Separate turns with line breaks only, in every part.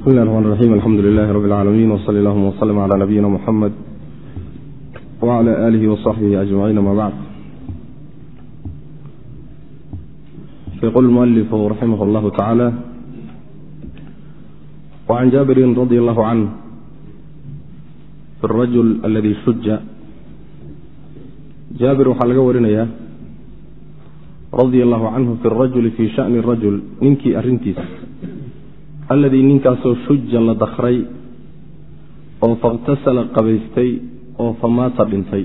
bismi llahi raxmaan raxiim alxamdu lilahi rabbi alcaalamiin wsali allahuma wslm cala nabiyina muxamed wcla aalihi wasaxbihi ajmaciin ama bacd yaqul mualifu raximah llahu tacaala wacan jaabirin radi allahu canh fi rajul aladi shuja jaabir waxaa laga warinayaa radia allahu canhu fi rajuli fi shani rajul ninkii arintiisa alladii ninkaasoo shuja la dakray oo fakhtasala qabaystay oo famaata dhintay.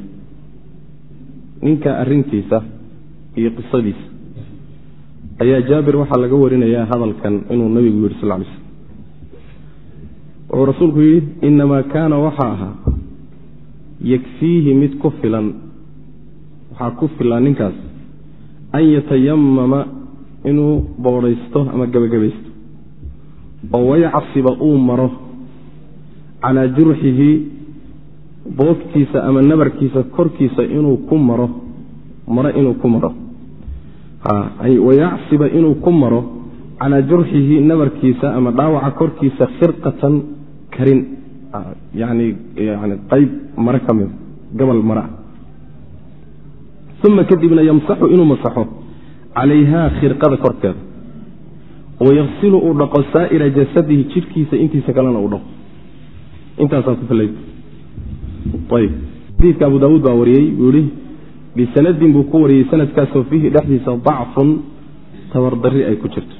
Ninka arintiisa iyo qisadiisa. Ayaa jaabir waxaa laga warinayaa hadalkan inuu nabigu yidhi sal lay slm wuxuu rasuulku yidhi inamaa kaana waxaa ahaa yakfiihi mid ku filan waxaa ku filan ninkaas an yatayamama inuu boodhaysto ama gebagabaysto oo wayacsiba uu maro calaa jurxihi boogtiisa ama nabarkiisa korkiisa inuu ku maro maro inuu ku maro. Wayacsiba inuu ku maro calaa jurxihi nabarkiisa ama dhaawaca korkiisa khirqatan karin. Yani yani qayb mare ka mida gabal mare uma kadibna yamsaxu inuu masaxo. Calayhaa khirqada korkeeda wayaqsilu uu dhaqo saa'ira jasadihi jidhkiisa intiisa kalena uu dhaqo. Intaasaa ku filay ayb xadiidka abu daawuud baa wariyey buu bisanadin buu ku wariyey sanadkaasoo fiihi dhexdiisa dacfun tabardari ay ku jirto.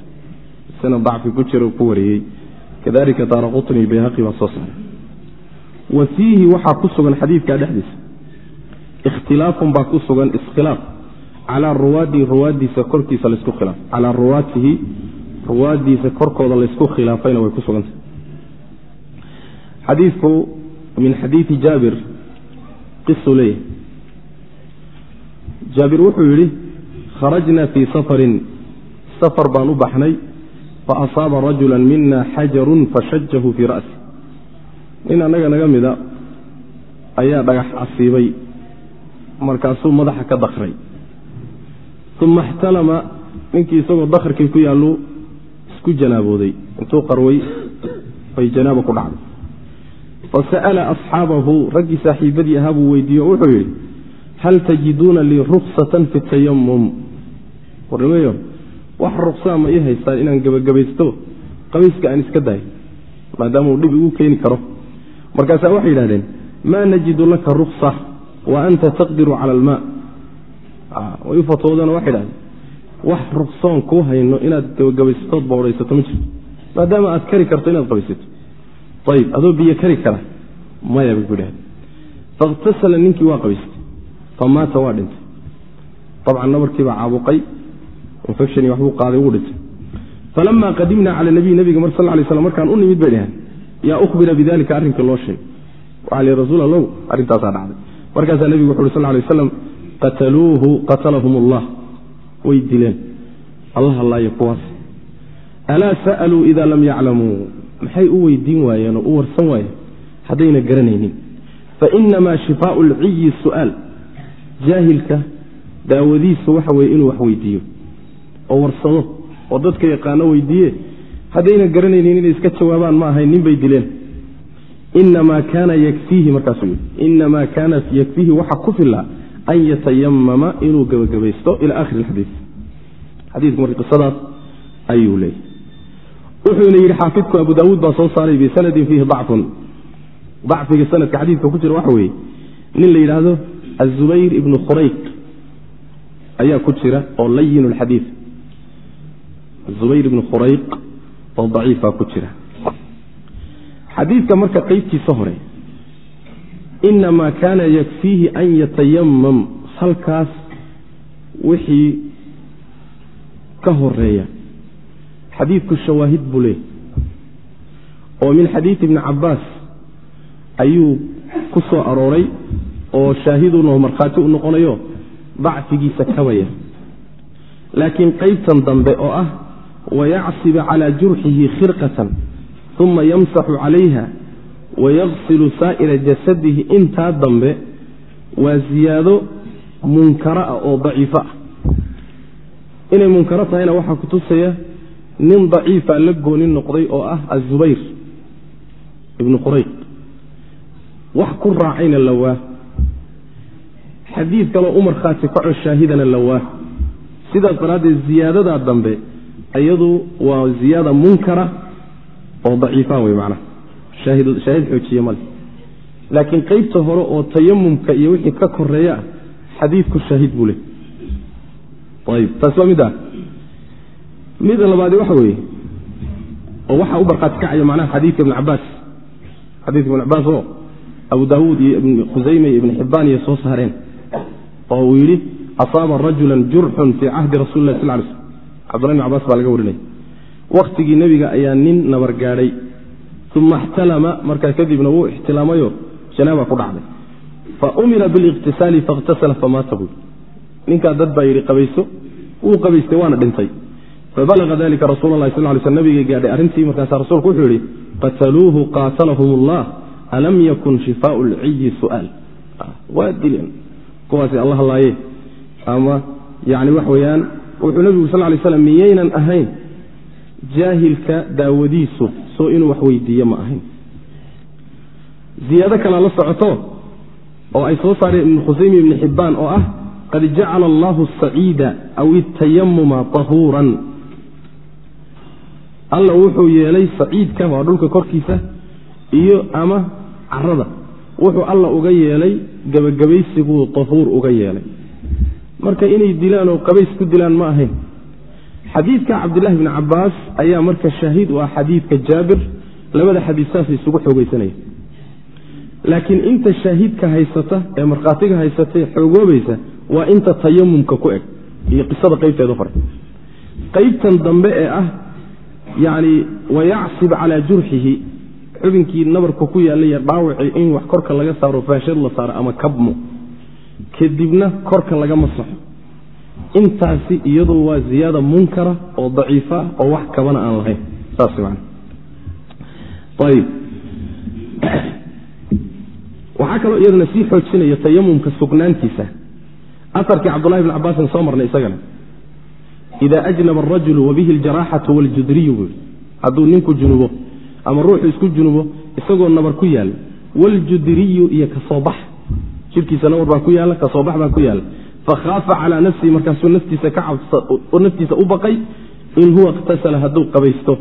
Sanad dacfi ku jira ku wariyey. Kadalika daara bayhaqi baa soo saaray. Wa fiihi waxaa ku sugan xadiidka dhexdiisa. Ikhtilaafun baa ku sugan iskhilaaf. Calaa ruwaadihi ruwaadiisa korkiisa laysku khilaaf. Calaa ruwaatihi ruwaadiisa korkooda laysku khilaafayna way ku sugantah xadiidku min xadiidi jaabir qisuu leeyahay. Jaabir wuxuu yidhi kharajna fii safarin safar baan u baxnay faasaaba rajula mina xajarun fashajahu fii ra'si. Nin annaga naga mida ayaa dhagax casiibay markaasuu madaxa ka dakray uma ixtalama ninkii isagoo dakarkii ku yaallu isku janaabooday. Intuu qarway bay janaaba ku dhacday. Fasa'ala asxaabahu raggii saaxiibadii ahaa buu weydiiye wuxuu yidhi hal tajiduuna lii ruksatan fi tayamum warnimayo wax ruksaa ma ii haystaan inaan gebagabaysto qabayska aan iska dahay maadaama uu dhib igu keeni karo. Markaasaa waxay yidhahdeen maa najidu laka ruksa wa anta taqdiru cala almaa way u fatwoodana waxay idhahdeen wax ruksoon kuu hayno inaad gebagabaysatood boodhaysato ma jirto. Maadaama aad kari karto inaad qabaysato. Ayib adoo biyo kari kara maya bay ku idhahdeen fakhtasala ninkii waa qabaystay. Famaata waa dhintay. Dabcan nabarkiibaa caabuqay. Infectioni waxbuu qaaday wuu dhintay. Falama qadimna cala nabiy nabiga mar sal lay slam markaan u nimid bay dhaheen. Yaa uhbira bidalika arrinkii loo sheegay. Waxaa li rasuul allow arrintaasaa dhacday. Markaasaa nebigu wuxu uhi sal lay aslam qataluuhu qatalahum allah way dileen. Allah allaayo kuwaas alaa sa'aluu ida lam yaclamuu. Maxay u weydiin waayeen oo u warsan waayeen haddayna garanaynin. Fainamaa shifaau lciyi su'aal. Jaahilka daawadiisu waxa weye inuu wax weydiiyo. Oo warsamo. Oo dadka yaqaano weydiiye haddayna garanaynin inay iska jawaabaan ma ahayn nin bay dileen. Inamaa kaana yakfiihi markaasuu yidhi. Inamaa kaana yakfiihi waxa ku filaa an yatayamama inuu gebagabaysto ila akhiri xadiid xadiidku marka qisadaas ayuu leeyay wuxuuna yidhi xaafidku abu daawuud baa soo saaray bisanadin fiihi dacfun. Dacfiga sanadka xadiidka ku jira waxa weeye nin la yidhaahdo azubayr ibnu khurayq ayaa ku jira oo layin lxadiid zubayr ibnu khurayq oo daciifa ku jira. Xadiidka marka qeybtiisa hore inamaa kaana yakfiihi an yatayamam halkaas wixii ka horreeya xadiidku shawaahid buu leeyay oo min xadiidi ibni cabaas ayuu ku soo arooray oo shaahidun oo markhaati u noqonayo dacfigiisa kabaya laakiin qeybtan dambe oo ah wayacsiba calaa jurxihi khirqatan uma yamsaxu calayha wayaqsilu saa'ira jasadihi. Intaa dambe waa ziyaado munkaro ah oo daciifo ah inay munkaro tahayna waxaa kutusaya nin daciifa la gooni noqday oo ah azubayr ibnu qurayq wax ku raacayna la waa. Xadiid kaloo u markhaati kaco shaahidana la waa. Sidaas daraaddeed ziyaadadaa dambe iyadu waa ziyaada munkara oo daciifaan wey macnaha shaahid xoojiye male laakiin qeybta hore oo tayamumka iyo wixii ka koreeya ah xadiidku shaahid buu leh taasi waa middaa mida labaadi waxa weeye oo waxaa u barqaati kacaya macnaha xadiidka ibn cabaas xadiidka ibn cabaas oo abu daawuud iyo ibn khusayme iyo ibn xibbaan iyo soo saareen oo uu yidhi asaaba rajulan jurxun fii cahdi rasuli lah sl lay slm cabdullah ibn cabbaas baa laga warinaya wakhtigii nebiga ayaa nin nabar gaadhay uma ixtalama markaa kadibna wuu ixtilaamayo janaaba ku dhacday. Fa umira biliqtisaali fakhtasala famaata buui ninkaa dad baa yidhi qabayso. Wuu qabaystay waana dhintay. Fabalaga dalika rasuul lahi sal sl nabigay gaadhay arrintii markaasaa rasuulku wuxuu yidhi qataluuhu qaatalahum allah alam yakun shifaau lciyi su'aal. Waa dileen. Kuwaasi alla hadlaaye ama yani wax weeyaan wuxuu nebigu sal lay slam miyaynan ahayn jaahilka daawadiisu soo inuu wax weydiiye ma ahayn. Ziyaado kalea la socoto oo ay soo saareen ibnu khusaymi ibni xibbaan oo ah qad jacala allahu asaciida aw itayamuma tahuuran alla wuxuu yeelay saciidka waa dhulka korkiisa iyo ama carada wuxuu alla uga yeelay gebagabaysiguu tahuur uga yeelay marka inay dilaan oo qabays ku dilaan ma ahayn xadiidka cabdillahi bni cabaas ayaa marka shahiid u ah xadiidka jaabir labada xadiid saasay isugu xoogeysanaya laakiin inta shahiidka haysata ee markhaatiga haysata xoogoobaysa waa inta tayamumka ku eg iyo qisada qaybteeda hore qaybtan dambe ee ah yacni wayacsib calaa jurxihi xubinkii nabarka ku yaallaiyo dhaawacii in wax korka laga saaro faashad la saaro ama kabmo. Kadibna korka laga masaxo intaasi iyadu waa ziyaada munkara oo daciifa oo wax kabana aan lahayn. Saas man ayb waxaa kaloo iyadana sii xoojinaya tayamumka sugnaantiisa aarkii cabdulahi bn cabaasin soo marnay isagana. Ida ajnaba arajulu wabihi aljaraxatu waljudriyu buu hadduu ninku junubo ama ruuxu isku junubo isagoo nabar ku yaalla waljudriyu iyo ka soo bax. Jirkiisa nabar baa ku yaalla ka soo bax baa ku yaalla. Fakhaafa calaa nafsihi markaasuu naftiisa u baqay in huwa ikhtasala hadduu qabaysto.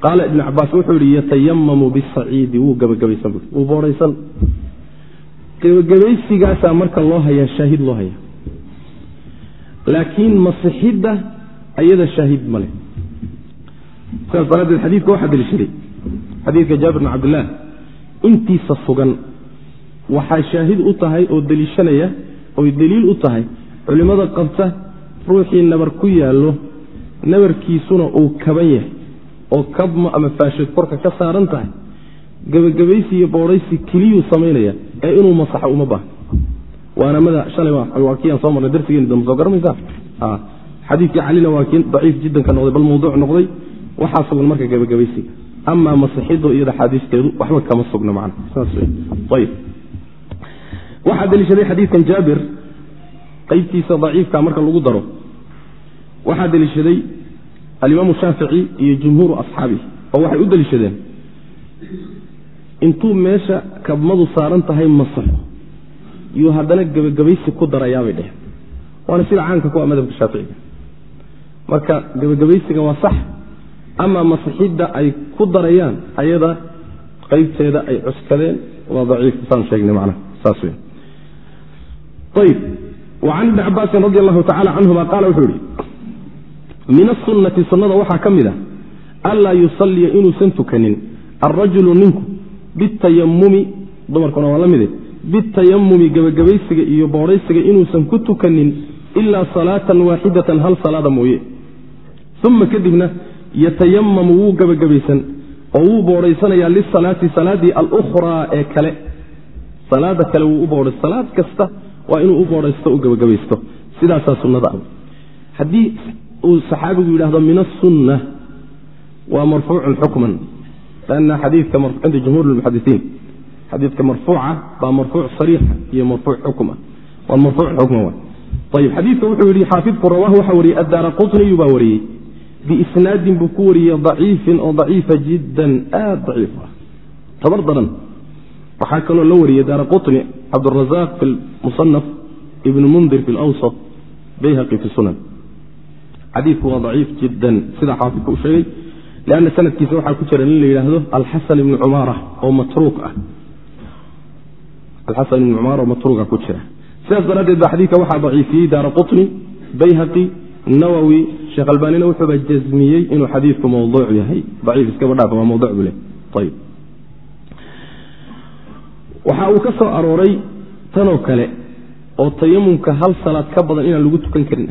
Qaala ibnu cabaas wuxuu yihi yatayamamu bisaciidi wuu gabagabaysan bu wuu boodhaysan gabagabaysigaasaa marka loo hayaa shaahid loo hayaa laakiin masixidda ayada shaahid male sidaas daraaddeed xadiidka waxaa deliishaday xadiidka jaabir bn cabdillaah intiisa sugan waxaa shaahid u tahay oo deliishanaya oy deliil u tahay culimmada qabta ruuxii nabar ku yaallo nabarkiisuna uu kaban yahay oo kabma ama faashad korka ka saaran tahay gebagabaysi iyo boodhaysi keliyuu samaynaya ee inuu masaxo uma baahno waana mada shalay waa kii aan soo marnay darsigeeni dambe soo garamaysaa xadiidkii calina waa kii daciif jiddan ka noqday bal mawduuc noqday waxaa sugan marka gebagabaysiga amaa masixiddo iyada xaadiisteedu waxba kama sugna saasayb waxaa deliishaday xadiidkan jaabir qaybtiisa daciifka marka lagu daro waxaa deliishaday alimaamu shaafici iyo jumhuuru asxaabihi oo waxay u deliishadeen intuu meesha kabmadu saaran tahay masaxo yuu haddana gebagabaysi ku darayaabay dheheen waana sida caanka ku a madhabka shaaficiga marka gebagabaysiga waa sax amaa masixidda ay ku darayaan ayada qaybteeda ay cuskadeen waa daciif saan sheegnay macnaha saas wey ayb wacan ibni cabaasin radi allahu tacala canhuma qaala wuxuu yihi min asunati sunnada waxaa ka mid a anlaa yusalliya inuusan tukanin alrajulu ninku bitayamumi dumarkuna waa la mide bitayamumi gebagabaysiga iyo boodhaysiga inuusan ku tukanin ilaa salaatan waaxidatan hal salaada mooye. Uma kadibna yatayamamu wuu gebagabaysan oo wuu boodhaysanayaa lisalaati salaaddii alukhraa ee kale. Salaada kale wuu u boodhay salaad kasta waa inuu u boodhaysto u gebagabaysto sidaasaa sunnada ah. Haddii uu saxaabigu yidhaahdo min asunna waa marfuucun xukman. Lanna xadiidka cinda jumhuur lmuxadisiin xadiika marfuuca baa marfuuc sariixa iyo marfuuc xukma waa marfuuc xukma wa ayb xadiidka wuxuu yidhi xaafidku rawah waxaa wariyey addaara qutniyu baa wariyey. Biisnaadin buu ku wariyey daciifin oo daciifa jiddan aad daciif ah. Tabar daran. Waxaa kaloo la wariyey daara qutni cabdurazaaq fi musanaf ibnu mundir fi lwsat bayhaqi fi sunan. Xadiidku waa daciif jiddan sidaa xaafidka u sheegay. Lanna sanadkiisa waxaa ku jira nin la yidhaahdo alxasan ibni cumaara oo matruuk ah alxasan cumaara oo matruuka ku jira sidaas daraaddeed ba xadiidka waxaa daciifiyey daara qطni bayhaqi nawowi sheekh albanina wuxuuba jasmiyey inuu xadiidku mawduuc yahay daciif iskaba dhaaf waa mawduc buu leh ayb waxa uu ka soo arooray tanoo kale oo tayamumka hal salaad ka badan inaan lagu tukan karin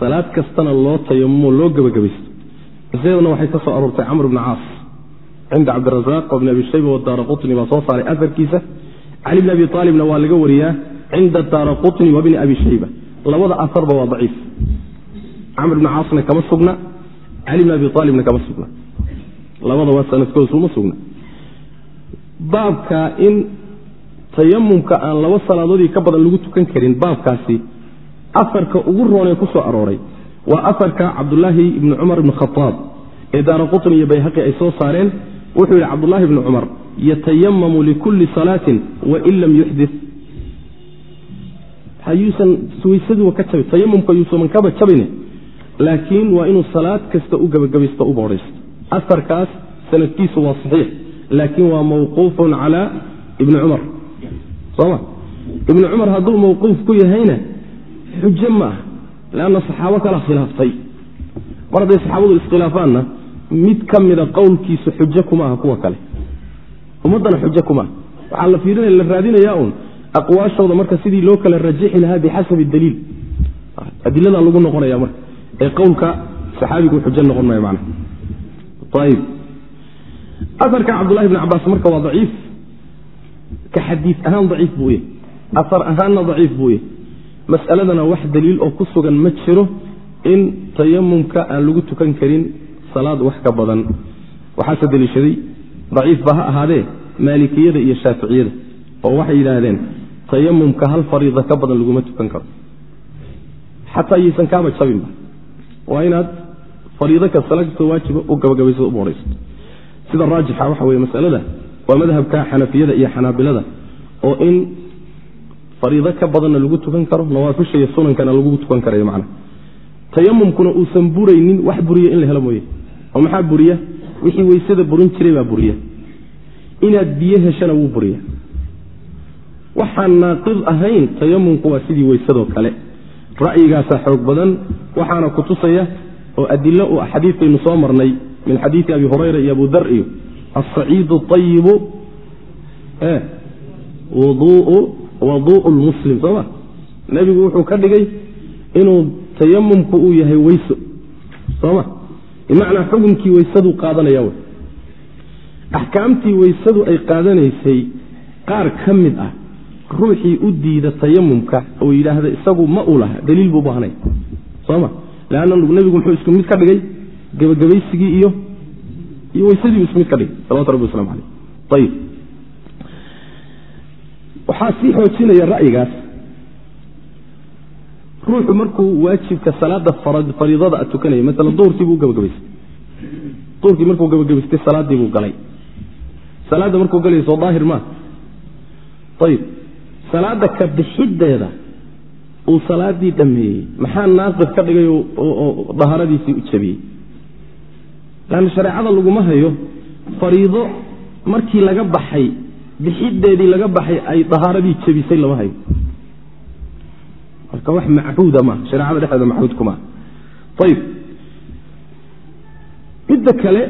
salaad kastana loo tayamumo loo gebagabaysto qisaduna waxay ka soo aroortay camr bni caas cinda cabdirazaaq oo bni abi shayba wadaara qutni baa soo saaray afarkiisa cali bni abi aalibna waa laga wariyaa cinda daara qutni wa abi shayba. Labada aarba waa daciif. Camr bni caasna kama sugna cali bni abi aalibna kama sugna. Labada waa sanadkooduma sugna. Baabka in tayamumka aan laba salaadoodii ka badan lagu tukan karin baabkaasi afarka ugu roonee ku soo arooray waa afarka cabdulaahi ibni cumar ibni khaaab ee daara qutni iyo bayhaqi ay soo saareen. Wuxuu yidhi cabdulahi ibni cumar yatayamamu likulli salaatin wain lam yuxdit hayuusan weysaduba ka abin tayamumka yuusaman kaba jabine laakiin waa inuu salaad kasta u gebagabaysto u boodhaysto. Afarkaas sanadkiisu waa saxiix laakiin waa mawquufun cala ibni cumar. Soma ibni cumar hadduu mawquuf ku yahayna xujo ma ah leanna saxaabo kala khilaaftay. Mar hadday saxaabadu iskhilaafaanna mid ka mida qowlkiisu xujo kuma aha kuwa kale ummaddana xujo kuma. Ah waxaa la fiirinaya la raadinayaa un aqwaashooda marka sidii loo kala rajixi lahaa bixasabi daliil. Adiladaa lagu noqonaya marka ee qowlka saxaabigu xujo noqon maayo man ayib aarka cabdulahi bn cabaas marka waa daciif. Ka xadii ahaan daciif buu yahy aar ahaanna daciif buu yahy mas'aladana wax daliil oo ku sugan ma jiro in tayamumka aan lagu tukan karin salaad wax ka badan. Waxaase deliishaday daciifba ha ahaadee maalikiyada iyo shaaficiyada oo waxay yidhaahdeen tayamumka hal fariida ka badan laguma tukan karo. Xataa yaysan kaaba jabinba. Waa inaad fariido ka salagto waajiba u gabagabayso u boodhaysato sida raajixa waxa weye masalada waa madhabka xanafiyada iyo xanaabilada oo in fariido ka badanna lagu tukan karo nawaafisha iyo sunankana lagu tukan karayo macna. Tayamumkuna uusan buraynin wax buriya in la helo mooye. Oo maxaa buriya wixii weysada burin jiray baa buriya. Inaad biyo heshana wuu buriya. Waxaan naaqid ahayn tayamumku waa sidii weysadoo kale. Ra'yigaasaa xoog badan waxaana ku tusaya oo adilo u xadiidkaynu soo marnay min xadiidi abi hurayra iyo abu dar iyo asaciidu ayibu waduu'u lmuslim sooma nebigu wuxuu ka dhigay inuu tayamumku uu yahay weyso sooma bimacnaa xukunkii weysaduu qaadanaya w axkaamtii weysadu ay qaadanaysay qaar ka mid ah ruuxii u diida tayamumka oo yidhaahda isagu ma u laha daliil buu baahnay soma leanna nebigu muxuu isku mid ka dhigay? Gebagabaysigii iyo iyo weysadii isku mid ka dhigay salawatu rabbi waslamu aleyh ayib waxaa sii xoojinaya ra'yigaas ruuxu markuu waajibka salaada fariidada tukanaya maala duhurkii buu gabagabaystay duhurkii markuu gabagabaystay salaaddii buu galay. Salaadda markuu galaya soo daahir maa ayib salaada ka bixiddeeda uu salaadii dhammeeyey maxaa naaqid ka dhigay oo dahaaradiisii u jabiyey? Lanna shareecada laguma hayo fariido markii laga baxay bixiddeedii laga baxay ay dahaaradii jabisay lama hayo marka wax machuuda maaha shareecada dhexdeeda maxuudku maaha ayib midda kale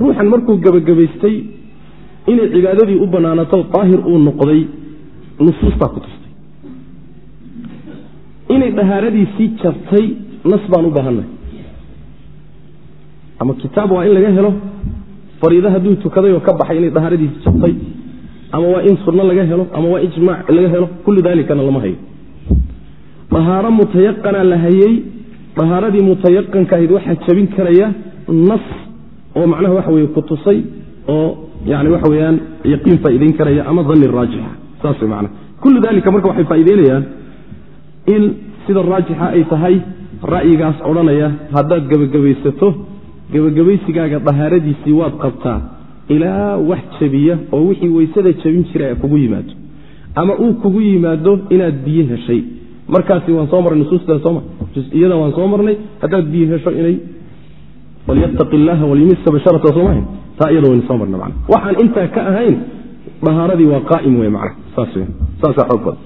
ruuxan markuu gebagabaystay inay cibaadadii u bannaanato daahir uu noqday nusuustaa ku tustay. Inay dahaaradiisii jabtay nas baan u baahannahay ama kitaab waa in laga helo fariido hadduu tukaday oo ka baxay inay dahaaradiisii jabtay ama waa in sunno laga helo ama waa ijmaac laga helo kulli daalikana lama hayo dahaaro mutayaqana la hayey dahaaradii mutayaqanka ahayd waxaa jabin karaya nas oo macnaha waxa weye ku tusay oo yani waxa weyaan yaqiin faa'idayn karaya ama dani raajixa. Saas man kullu dalika marka waxay faa'ideynayaan in sida raajixa ay tahay ra'yigaas odhanaya haddaad gebagabaysato gebagabaysigaaga dahaaradiisii waad qabtaa ilaa wax jabiya oo wixii weysada jabin jira kugu yimaado. Ama uu kugu yimaado inaad biyo heshay markaasi waan soo marnay nusuusta sooma iyada waan soo marnay haddaad biyo hesho inay walyataqi illaaha walyumisa basharata soomaha taa iyada waynu soo marna man waxaan intaa ka ahayn dahaaradii waa qaa'im wey man saas saasaa xoog badan.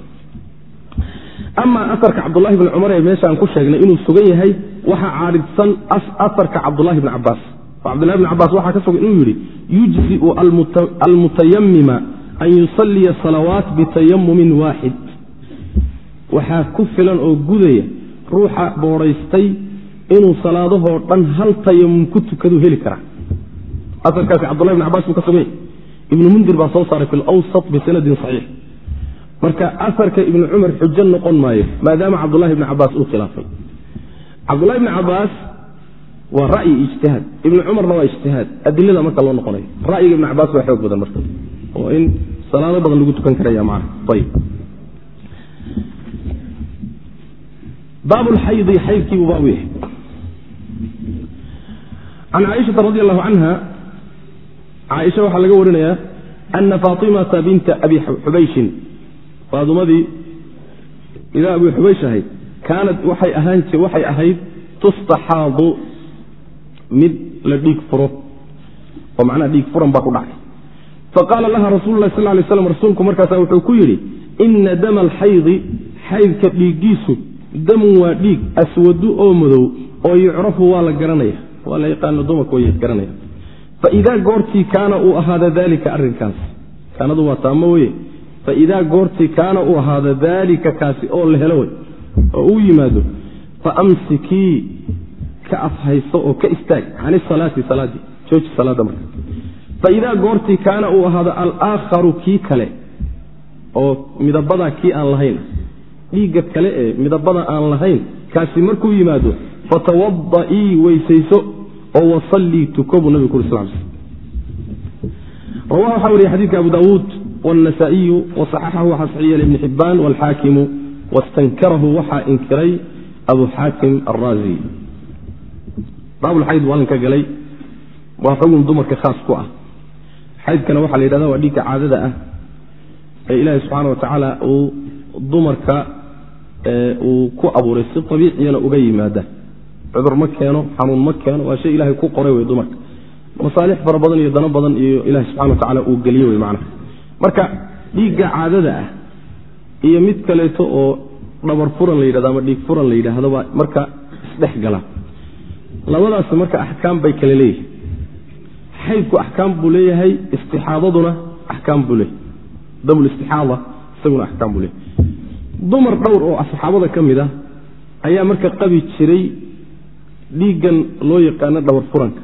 Amaa asarka cabdulahi bni cumar ee meeshaan ku sheegnay inuu sugan yahay waxaa caaridsan asarka cabdulahi bni cabaas oo cabdullahi bni cabaas waxaa ka sugan inuu yidhi yujziu almutayamima an yusaliya salawaat bitayamumin waaxid waxaa ku filan oo gudaya ruuxa boodhaystay inuu salaadahoo dhan hal tayamum ku tukaduu heli karaa. Aarkaasi cabdullahi bn cabas buu ka suganya ibnu mundir baa soo saaray fi lwsat bisanadin saxiix. Marka asarka ibnu cumar xujo noqon maayo maadaama cabdullahi bni cabaas uu khilaafay. Cabdullahi bni cabaas waa ra'yi ijtihaad. Ibnu cumarna waa ijtihaad. Adilada marka loo noqonayo. Ra'yiga ibni cabaas baa xoog badan marka. Oo in salaado badan lagu tukan karaya mana ayb baab lxaydi xaydkiibuu baabu yahay. Can caaishaa radi allahu canha caaisha waxaa laga warinayaa ana faatimata binta abi xubayshin faadumadii idaa abi xubaysh ahayd kaanat waxay ahaan waxay ahayd tustaxaadu mid la dhiig furo oo macnaha dhiig furan baa ku dhacay faqaala laha rasulu lah sal lay slam rasuulku markaasa wuxuu ku yidhi ina dama alxaydi xaydka dhiiggiisu damun waa dhiig aswadu oo madow oo yucrafu waa la garanaya. Waa la yaqaano dumarka way garanaya. Faidaa goortii kaana uu ahaada daalika arrinkaas kaanadu waa taamo weye faidaa goortii kaana uu ahaada daalika kaasi oo la helo wey oo uu yimaado faamsikii ka afhayso oo ka istaag. Can isalaati salaadii jooji salaada marka. Faidaa goortii kaana uu ahaado alaakharu kii kale oo midabadaa kii aan lahayn dhiigga kale ee midabada aan lahayn kaasi markuu yimaado fatawadaii weysayso oo wasallii tuko buu nabig uri sl rawa waxaa wariye xadidka abu daawuud wاnasaa-iyu wasaxaxahu waxaa saxiiya ibn xibaan wاlxaakimu wastankarahu waxaa inkiray abu xaakim araazi baabulxayd waalan galay waa xugun dumarka khaas ku ah. Xaydkana waxaa la yidhahda waa dhiigka caadada ah ee ilaahi subxaana wa tacaala uu dumarka uu ku abuuray si abiiciyana uga yimaada. Cudur ma keeno xanuun ma keeno waa shay ilahay ku qoray wey dumarka. Masaalix fara badan iyo dano badan iyo ilahi subxana wa uu geliye wey macnaha. Marka dhiigga caadada ah iyo mid kaleeto oo dhabar furan la yidhahdo ama dhiig furan la yidhaahdaba marka isdhex labadaas marka axkaam bay kale leeyihiin xaydku axkaam buu leeyahay istixaadaduna axkaam buu leeyahy damulistixaada isaguna axkaam buu leeyahy dumar dhowr oo saxaabada ka mid ah ayaa marka qabi jiray dhiiggan loo yaqaano dhabar furanka.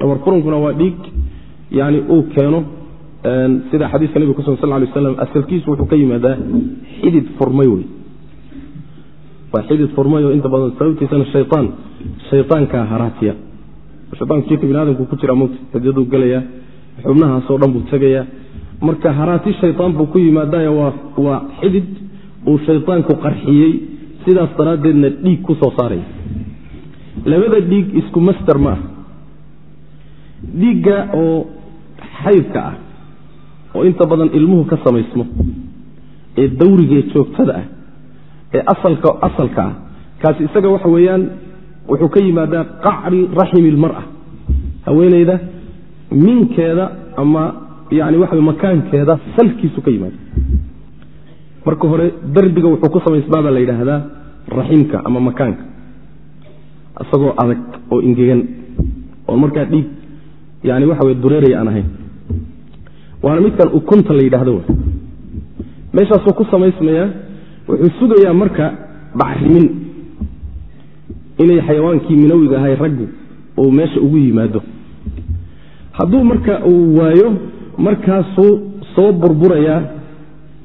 Dhabar furankuna waa dhiig yani uu keeno sida xadiiska nebiga ku sal lay aslam asalkiisu wuxuu ka yimaadaa xidid furmay wey waa xidid furmay oo inta badan sababtiisana shayaan shayaankaa haraatiya. Shayaanku jirka bini aadamku ku jira mugta xididuu gelayaa xubnahaasoo dhan buu tegayaa marka haraati shayaan buu ku yimaadayo waa xidid uu shayaanku qarxiyey sidaas daraaddeedna dhiig ku soo saaraya labada dhiig isku master ma ah dhiigga oo xaydka ah oo inta badan ilmuhu ka samaysmo ee dawrigaee joogtada ah ee asalka asalka ah kaasi isaga waxa weeyaan wuxuu ka yimaadaa qacri raximi ilmar'a. Haweeneyda minkeeda ama yani waxa makaankeeda salkiisu ka yimaada marka hore darbiga wuxuu ku samaysmaabaa la yidhaahdaa raximka ama makaanka. Isagoo adag oo ingegan oo markaa dhiig yani waxa wey dureeraya aan ahayn. Waana midkan ukunta la yidhaahdo meeshaasuu ku samaysmayaa wuxuu sugayaa marka bacrimin. Inay xayawaankii minawiga ahay raggu uu meesha ugu yimaado. Hadduu marka uu waayo markaasuu soo burburayaa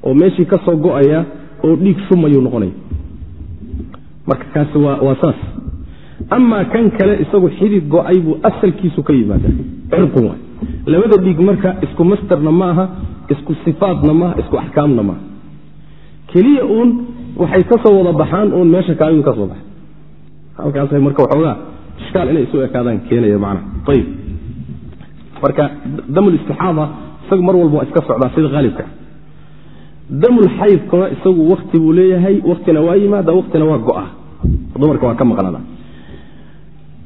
oo meeshii ka soo go'aya oo dhiig shumayuu noqonaya marka kaasi waa saas. Amaa kan kale isagu xidid go'ay buu asalkiisu ka yimaada cirqun waay labada dhiig marka isku masterna ma aha isku sifaadna maaha isku axkaamna maaha keliya uun waxay ka wada baxaan uun meesha kaayuu ka soo baxa halkaasay marka waxoogaa ishkaal inay isu ekaadaan keenaya macnaha ayib marka damulistixaada isagu mar walba waa iska socdaa sida haalibka damulxaydkuna isagu wakti buu leeyahay waktina waa yimaada waktina waa go'a dumarka waa ka maqnaada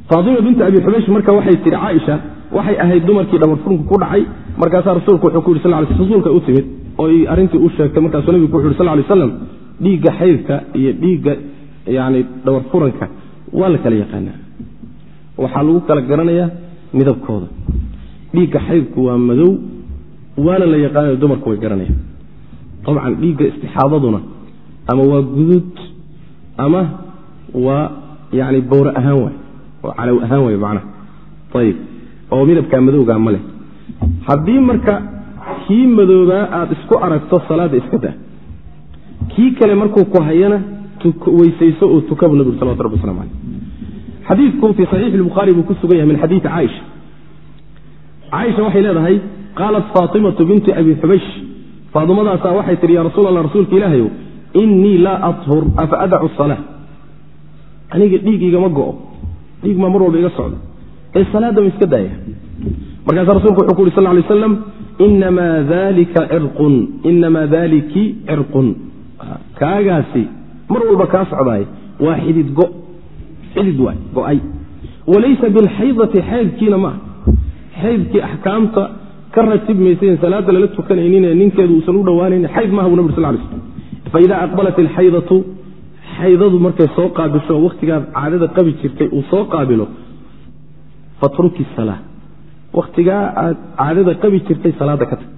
faatima binta abi xubaysh marka waxay tihi caaisha waxay ahayd dumarkii dhabarfurunku ku dhacay. Markaasaa rasuulku wuxuu ku yidhi sal l rasuulka u timid oo arrintii u sheegtay. Markaasuu nabigu wuxu yhi sal lay slam dhiigga xaydka iyo dhiigga yani dhabarfuranka waa la kala yaqaanaa. Waxaa lagu kala garanayaa midabkooda. Dhiigga xaydku waa madow waana la yaqaanayo dumarku way garanayaan dabcan dhiigga istixaadaduna ama waa guduud ama waa yani bowre ahaan waay oo calow ahaan waay macnaha ayib oo midabkaa madowgaa ma leh haddii marka kii madoobaa aada isku aragto salaadda iska daa kii kale markuu ku hayana weysayso oo tukabu nabig salawatu rabbi waslamu caleyh xadiidku fii saxiixi lbukhaari buu ku sugan yahay min xadiidi caaisha caaisha waxay leedahay qaalat faatimatu binti abi xubaysh faadumadaasaa waxay tihi ya rasuul allah rasuulka ilaahayow innii laa athur afa adacu salaa aniga dhiig igama go'o dhiig maa mar walba iga socda ee salaadda ma iska daaya. Markaasaa rasulku wuxuu ku yuri sal lay aslam inamaa dalika cirqun inamaa daliki cirqun. Kaagaasi mar walba kaa socdaay waa xidid go xidid waay go'ay. Walaysa bilxaydati xaydkiina maaha xaydkii axkaamta ka ratib maysaen salaada lala tukanaynin ninkeedu uusan u dhowaanayn xayd maaha bu nabg sal slm faida aqbalat ilxaydatu xaydadu markay soo qaabilsho wakhtigaad caadada qabi jirtay uu soo qaabilo fatruki salaa wakhtigaa aad caadada qabi jirtay salaada ka tag.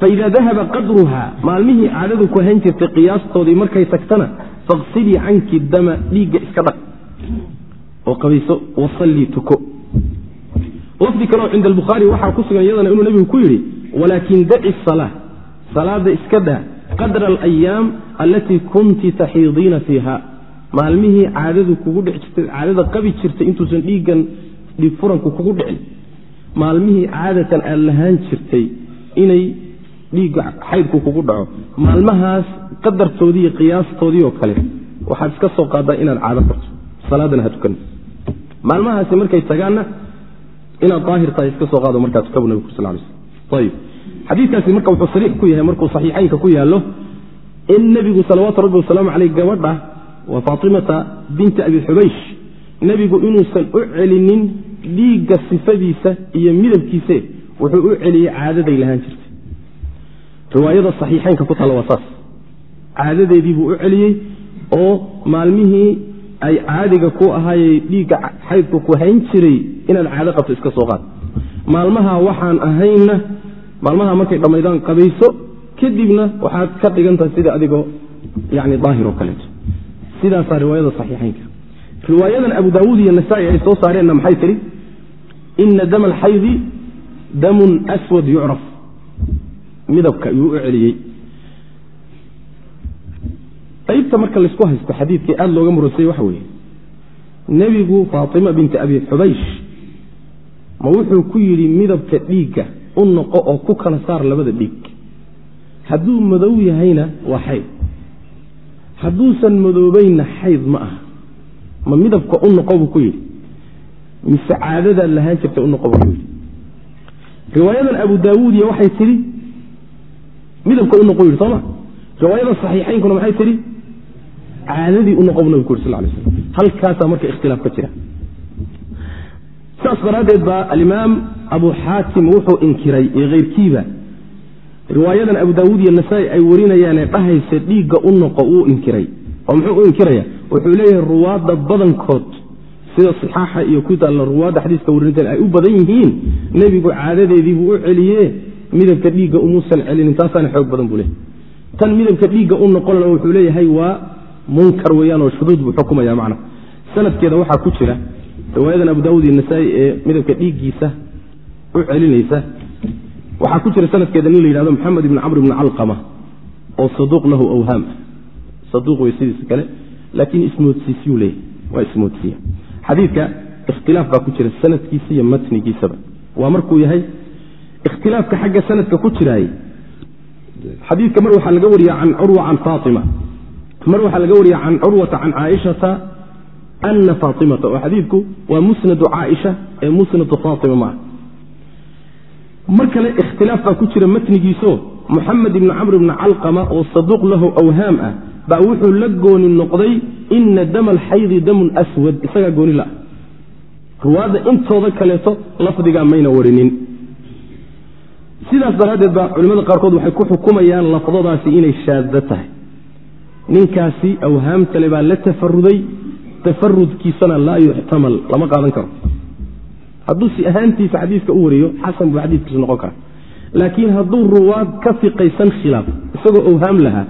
Faida dahaba qadruha maalmihii caadadu ku hayn jirtay qiyaastoodii markay tagtana faqsilii canki dama dhiigga iska dhaq. Oo qabayso wasallii tuko lafdi kaleo cinda albukhaari waxaa ku sugan iyadana inuu nebigu ku yidhi walaakin daci salaa salaada iska daa qadra alayaam allatii kunti taxiidiina fiiha. Maalmihii caadadu kugu dhici jirtay caadada qabi jirtay intuusan dhiiggan dhiig furanku kugu dhicin. Maalmihii caadatan aad lahaan jirtay inay dhiigga xaydku kugu dhaco. Maalmahaas qadartoodii iyo qiyaastoodii oo kale waxaad iska soo qaadaa inaad caado karto. Salaadana ha tukan maalmahaasi markay tagaanna inaad tahay iska soo qaado markaa tukabu nabig sal ayib xadiikaasi marka wuxuu sariix ku yahay markuu saxiixaynka ku yaallo in nebigu salawaatu rabbi wasalaamu caleyh gabadha waa faatimata binti abi xubaysh nebigu inuusan u celinin dhiigga sifadiisa iyo midabkiise wuxuu u celiyey caadaday lahaan jirtay riwaayada saxiixaynka ku taalla waa saas. Caadadeedii buu u celiyey oo maalmihii ay caadiga ku ahaayey dhiigga xaydku ku hayn jiray inaad caado qabto iska soo qaad. Maalmaha waxaan ahaynna maalmaha markay dhammaydaan qabayso kadibna waxaad ka dhigantahay sida adigoo yani daahir oo kaleeto sidaasaa riwaayada saxiixaynka. Riwaayadan abu daawuud iyo nasaa-i ay soo saareenna maxay tihi ina dama alxaydi damun aswad yucraf. Midabka ayuu u celiyey qaybta marka laysku haysto xadiidkii aada looga muransayey waxa weeye. Nebigu faatima binti abi xubaysh ma wuxuu ku yidhi midabka dhiigga u noqo oo ku kala saar labada dhiig. Hadduu madow yahayna waa xayd. Hadduusan madoobeynna xayd ma aha. Ma midabka u noqo buu ku yidhi. Mise caadadaad lahaan jirta u noqo buu ku yidhi. Riwaayadan abu daawuudiya waxay tidhi midabka u noqo yidhi sooma riwaayada saxiixaynkuna maxay tidhi caadadii u noqo buu nabig yidhi sal lay slam halkaasaa marka ikhtilaaf ka jira. Saas daraaddeed baa alimaam abu xaatim wuxuu inkiray iyo keyrkiiba riwaayadan abu daawuud iyo nasaa-i ay warinayaanee dhahaysa dhiigga u noqo uu inkiray. Oo muxuu u inkiraya? Wuxuu leeyahay ruwaadda badankood sida saxaaxa iyo ku taalla ruwaadda xadiiska warintan ay u badan yihiin. Nebigu caadadeediibuu u celiye midabka dhiigga umuusan celinin taasaana xoog badan buu leeyahy tan midabka dhiigga u noqonana wuxuu leeyahay waa munkar weeyaan oo shuduud buu xukumaya macna. Sanadkeeda waxaa ku jira riwaayadan abu daawud iyo nasaa-i ee midabka dhiiggiisa u celinaysa. Waxaa ku jira sanadkeeda nin la yidhahdo maxamed ibni camr ibni calqama oo saduuq lahu awhaam saduuq wey sidiisa kale laakiin ismoodsiisyuu leeyahy waa ismoodsiya xadiidka ikhtilaaf baa ku jira sanadkiisa iyo matnigiisaba. Waa markuu yahay ikhtilaafka xagga sanadka ku jiraay xadiidka mar waxaa laga wariya can curwa can faatima mar waxaa laga wariya can curwata can caaishata ana faatimata oo xadiidku waa musnadu caaisha ee musnadu faatima maaha mar kale ikhtilaaf baa ku jira matnigiiso. Muxamed ibni camr ibni calqama oo saduuq lahu awhaam ah baa wuxuu la gooni noqday ina dama alxaydi damun aswad. Isagaa gooni la ruwaadda intooda kaleeto lafdigaa mayna warinin. Sidaas daraaddeed baa culimmada qaarkood waxay ku xukumayaan lafdadaasi inay shaadda tahay ninkaasi awhaam kale baa la tafaruday tafarudkiisana laa yuxtamal lama qaadan karo. Hadduu si ahaantiisa xadiiska u wariyo xasan buu xadiiskiisu noqon kara laakiin hadduu ruwaad ka fiqaysan khilaaf isagoo awhaam lahaa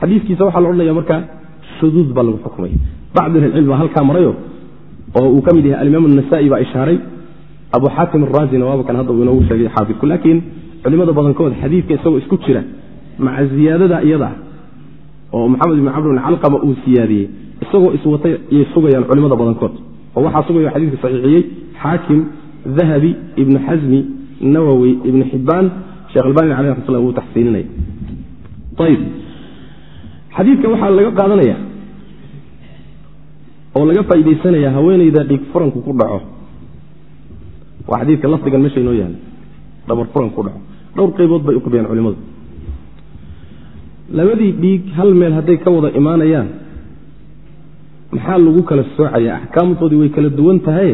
xadiiskiisa waxaa la odhanaya markaa shuduud baa lagu xukumaya. Bacd ahlicilm baa halkaa marayo oo uu ka mid yahay alimaam anasaa'i baa ishaaray abu xaatim araazina waaba hadda uu inoogu sheegay xaafidku. Laakiin culimada badankood xadiidka isagoo isku jira maca ziyaadada iyada oo maxamed ibni camr bn calqama uu siyaadiyey isagoo iswatay yay sugayaan culimada badankood. Oo waxaa sugayo xadiidka saxiixiyey xaakim dahabi ibnu xasmi nawowi ibnu xibbaan shekh albani aleh lla wuu taxsiininaya ayb xadiidka waxaa laga qaadanaya oo laga faaidaysanaya haweeneyda dhiig furanku ku dhaco. Waa xadiidka lafdigan meesha inoo yaalla dhabar furanku ku dhaco. Dhowr qaybood bay u qabiyaan culimadu labadii dhiig hal meel hadday ka wada imaanayaan maxaa lagu kala soocaya? Axkaamtoodii way kala duwan tahay.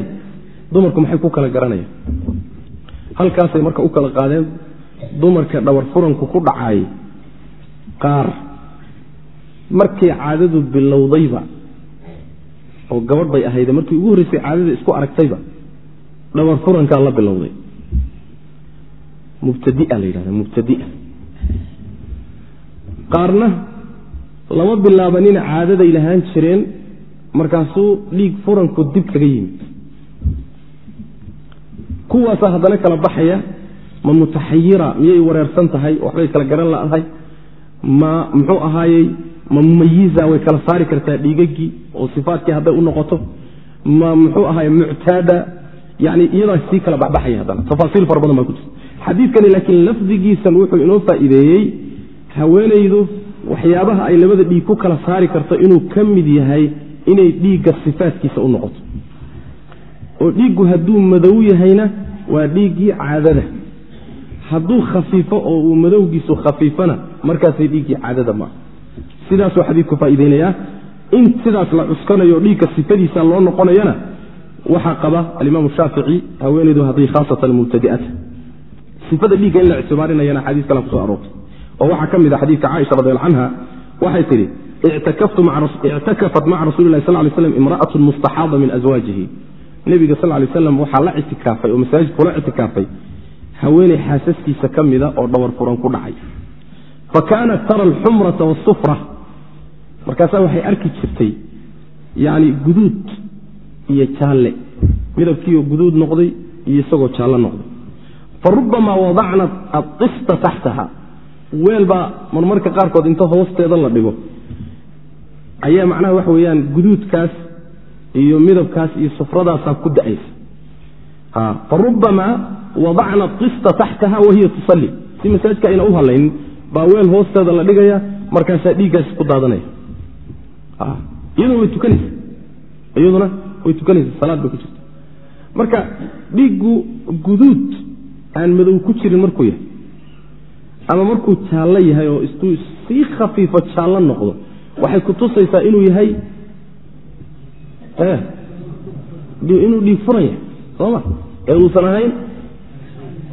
Dumarku maxay ku kala garanayaan? Halkaasay marka u kala qaadeen dumarka dhabar furanku ku dhacay qaar. Markay caadadu bilowdayba oo gabadh bay ahayde markii ugu horreysay caadada isku aragtayba dhabar furankaa la bilowday. Mubtadia la yidhahda mubtadia qaarna lama bilaabanina caadaday lahaan jireen markaasuu dhiig furanku dib kaga yimid kuwaasaa haddana kala baxaya ma mutaxayira miyay wareersan tahay waxbay kala garan ladahay ma muxuu ahaayey ma mumayiza way kala saari kartaa dhiigagii oo sifaatkii hadday u noqoto ma muxuu ahaay muctaada yani iyadaa sii kala baxbaxaya haddana tafaasiil fara badan baa ku jirta xadiidkani laakiin lafdigiisan wuxuu inoo faa'iideeyey haweenaydu waxyaabaha ay labada dhiig ku kala saari karto inuu ka mid yahay inay dhiigga sifaatkiisa u noqoto. oo dhiiggu hadduu madow yahayna waa dhiiggii caadada. hadduu khafiifo oo uu madowgiisu khafiifana markaasay dhiiggii caadada maaha sidaasuu xadiidku faa'iideynayaa in sidaas la cuskanayo dhiigga sifadiisa loo noqonayana waxaa qaba alimaamu shaafici haweeneydu hadday khaasatan mubtadi'ata sifada dhiigga in la ictibaarinayana xadiis kala ku soo aroortay oo waxaa ka mid a xadiidka caaisha radial canha waxay tidhi ictakafat maca rasuli lah sal lay slam imra'atun mustaxaada min aswaajihi nebiga sal lay slam waxaa la ictikaafay oo masaajid kula ictikaafay haweeney xaasaskiisa ka mida oo dhawar furan ku dhacay. Fa kaanat tara alxumrata wasufra markaasaa waxay arki jirtay yani guduud iyo jaalle. Midabkiioo guduud noqday iyo isagoo jaallo noqday. Fa rubamaa wadacna adista taxtaha weel baa marmarka qaarkood inta hoosteeda la dhigo. Ayaa macnaha waxa weeyaan guduudkaas iyo midabkaas iyo sufradaasaa ku da'aysa. Fa rubamaa wadacna adista taxtaha wahiya tusalli. Si masaajidka ayna u halaynin baa weel hoosteeda la dhigaya markaasaa dhiiggaasi ku daadanaya. Iyaduna way tukanaysa. Iyaduna way tukanaysa salaad bay ku jirta. Marka dhiiggu guduud aan madow ku jirin markuu yahay ama markuu jaallo yahay oo istuu sii khafiifo jaallo noqdo waxay ku tusaysaa inuu yahay inuu dhiig furan yahay sooma ee uusan ahayn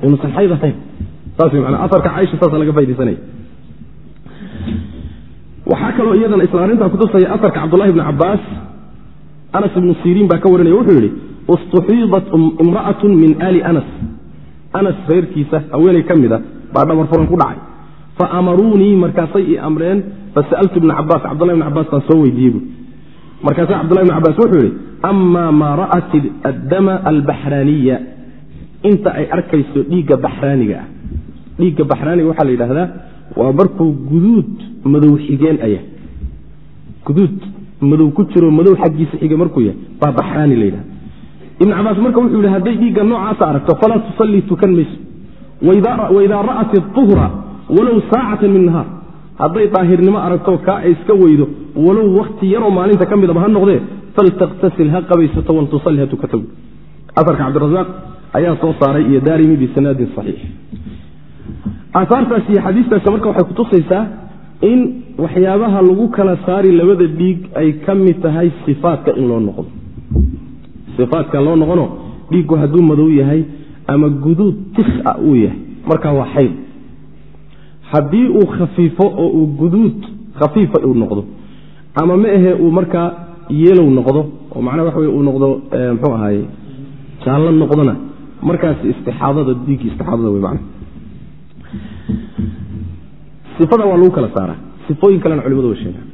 inuusan xayd ahayn. Saas man aarka caaisha saasa laga faydaysanaya waxaa kaloo iyadana isla arrintaa kutusaya aarka cabdullahi bni cabaas anas ibnu siriin baa ka warinaya. Wuxuu yidhi istuxiidat imra'atun min aali anas. Anas reerkiisa haweeney ka mida baa dhabar furan ku dhacay. Fa amaruunii markaasay i amreen fasa'altu ibna cabaas cabdullahi bni cabaas baan soo weydiiyey bu markaasaa cabdullahi bni cabaas wuxuu yidhi ama maa ra'at addama albaxraaniya inta ay arkayso dhiigga baxraaniga ah. Dhiigga baxraaniga waxaa la yidhaahdaa waa markuu guduud madow xigeen aya. Guduud madow ku jiro madow xaggiisa xiga markuu yahay baa baxraani la yidhahda ibn cabaas marka wuxuu yidhi hadday dhiigga noocaasa aragto falaa tusallii tukan mayso waidaa ra'at iuhra walow saacatan min nahaar hadday daahirnimo aragto kaa ay iska weydo walow wakti yaroo maalinta ka midaba ha noqdee? faltaktasil ha qabaysato waltusalli ha tukato aarka cabdirasaaq ayaa soo saaray iyo daarimi bisanadin saxiix aahaartaas iyo xadiistaasi marka waxay kutusaysaa in waxyaabaha lagu kala saari labada dhiig ay ka mid tahay sifaatka in loo noqdo. ifaatka loo noqono dhiiggu hadduu madow yahay ama guduud tis a uu yahay. Markaa waa xayd haddii uu khafiifo oo uu guduud khafiifa uu noqdo ama ma ahe uu markaa yeelow noqdo oo macnaha waxa wey uu noqdo mxuu ahaye jaallo noqdona markaas istixaadada dhiiggii istixaadada wey macna. Sifada waa lagu kala saaraa. Sifooyin kalena culimadu way sheegaan.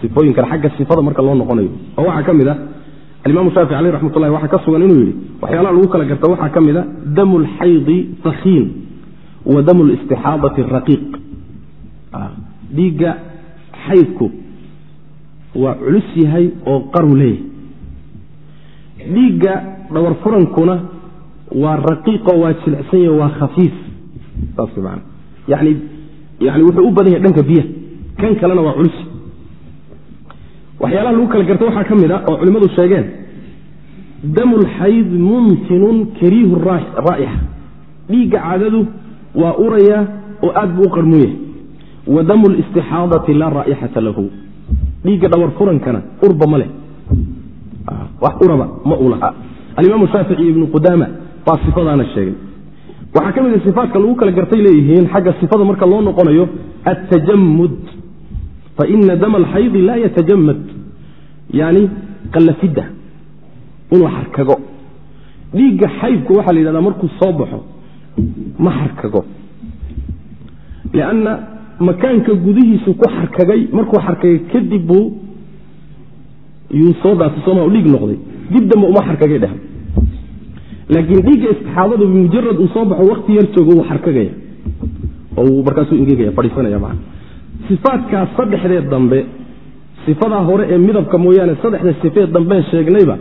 Sifooyin kale xagga sifada marka loo noqonayo oo waxaa ka mid a alimamu shaafici aleyh raxmat ullahi waxaa ka sugan inuu yidhi waxyaalaha lagu kala garta waxaa ka mid a damu lxaydi sakhiin wa damu listixaadati raqiiq. Dhiigga xaydku waa culus yahay oo qaru leeyahay. Dhiigga dhawar furankuna waa raqiiqoo waa jilicsan yahay waa khafiif saas man yani wuxuu u badan yahay dhanka biyaha. Kan kalena waa culus waxyaalaha lagu kala garta waxaa ka mid a oo culimmadu sheegeen damu lxayd mumkinun kariihu raa'ixa dhiigga caadadu waa uraya oo aad buu u qarmuun yahay wa damu listixaadati laa raa'ixata lahu. Dhiigga dhawar furankana urba ma leh. Wax uraba ma u lahaa alimaamu shaafici ibnu qudaama baa sifadaana sheegay. Waxaa ka mid a sifaatka lagu kala gartay leeyihiin xagga sifada marka loo noqonayo attajamud. Faina dama alxaydi laa yatajamad yani qallafidda inuu xarkago dhiigga xaydku waxaa la yidhahdaa markuu soo baxo ma xarkago lianna makaanka gudihiisu ku xarkagay markuu xarkagay kadib buu yuu soo daatay sooma dhiig noqday. Dib dambe uma xarkagay dheh laakiin dhiigga istixaadadu bimujarad uu soo baxo wakti yar joogo wuu xarkagaya oo markaasuu ingegaya fadhiisanaya maa sifaadkaas saddexdeed dambe sifadaa hore ee midabka mooyaane saddexda sifeed dambeen sheegnayba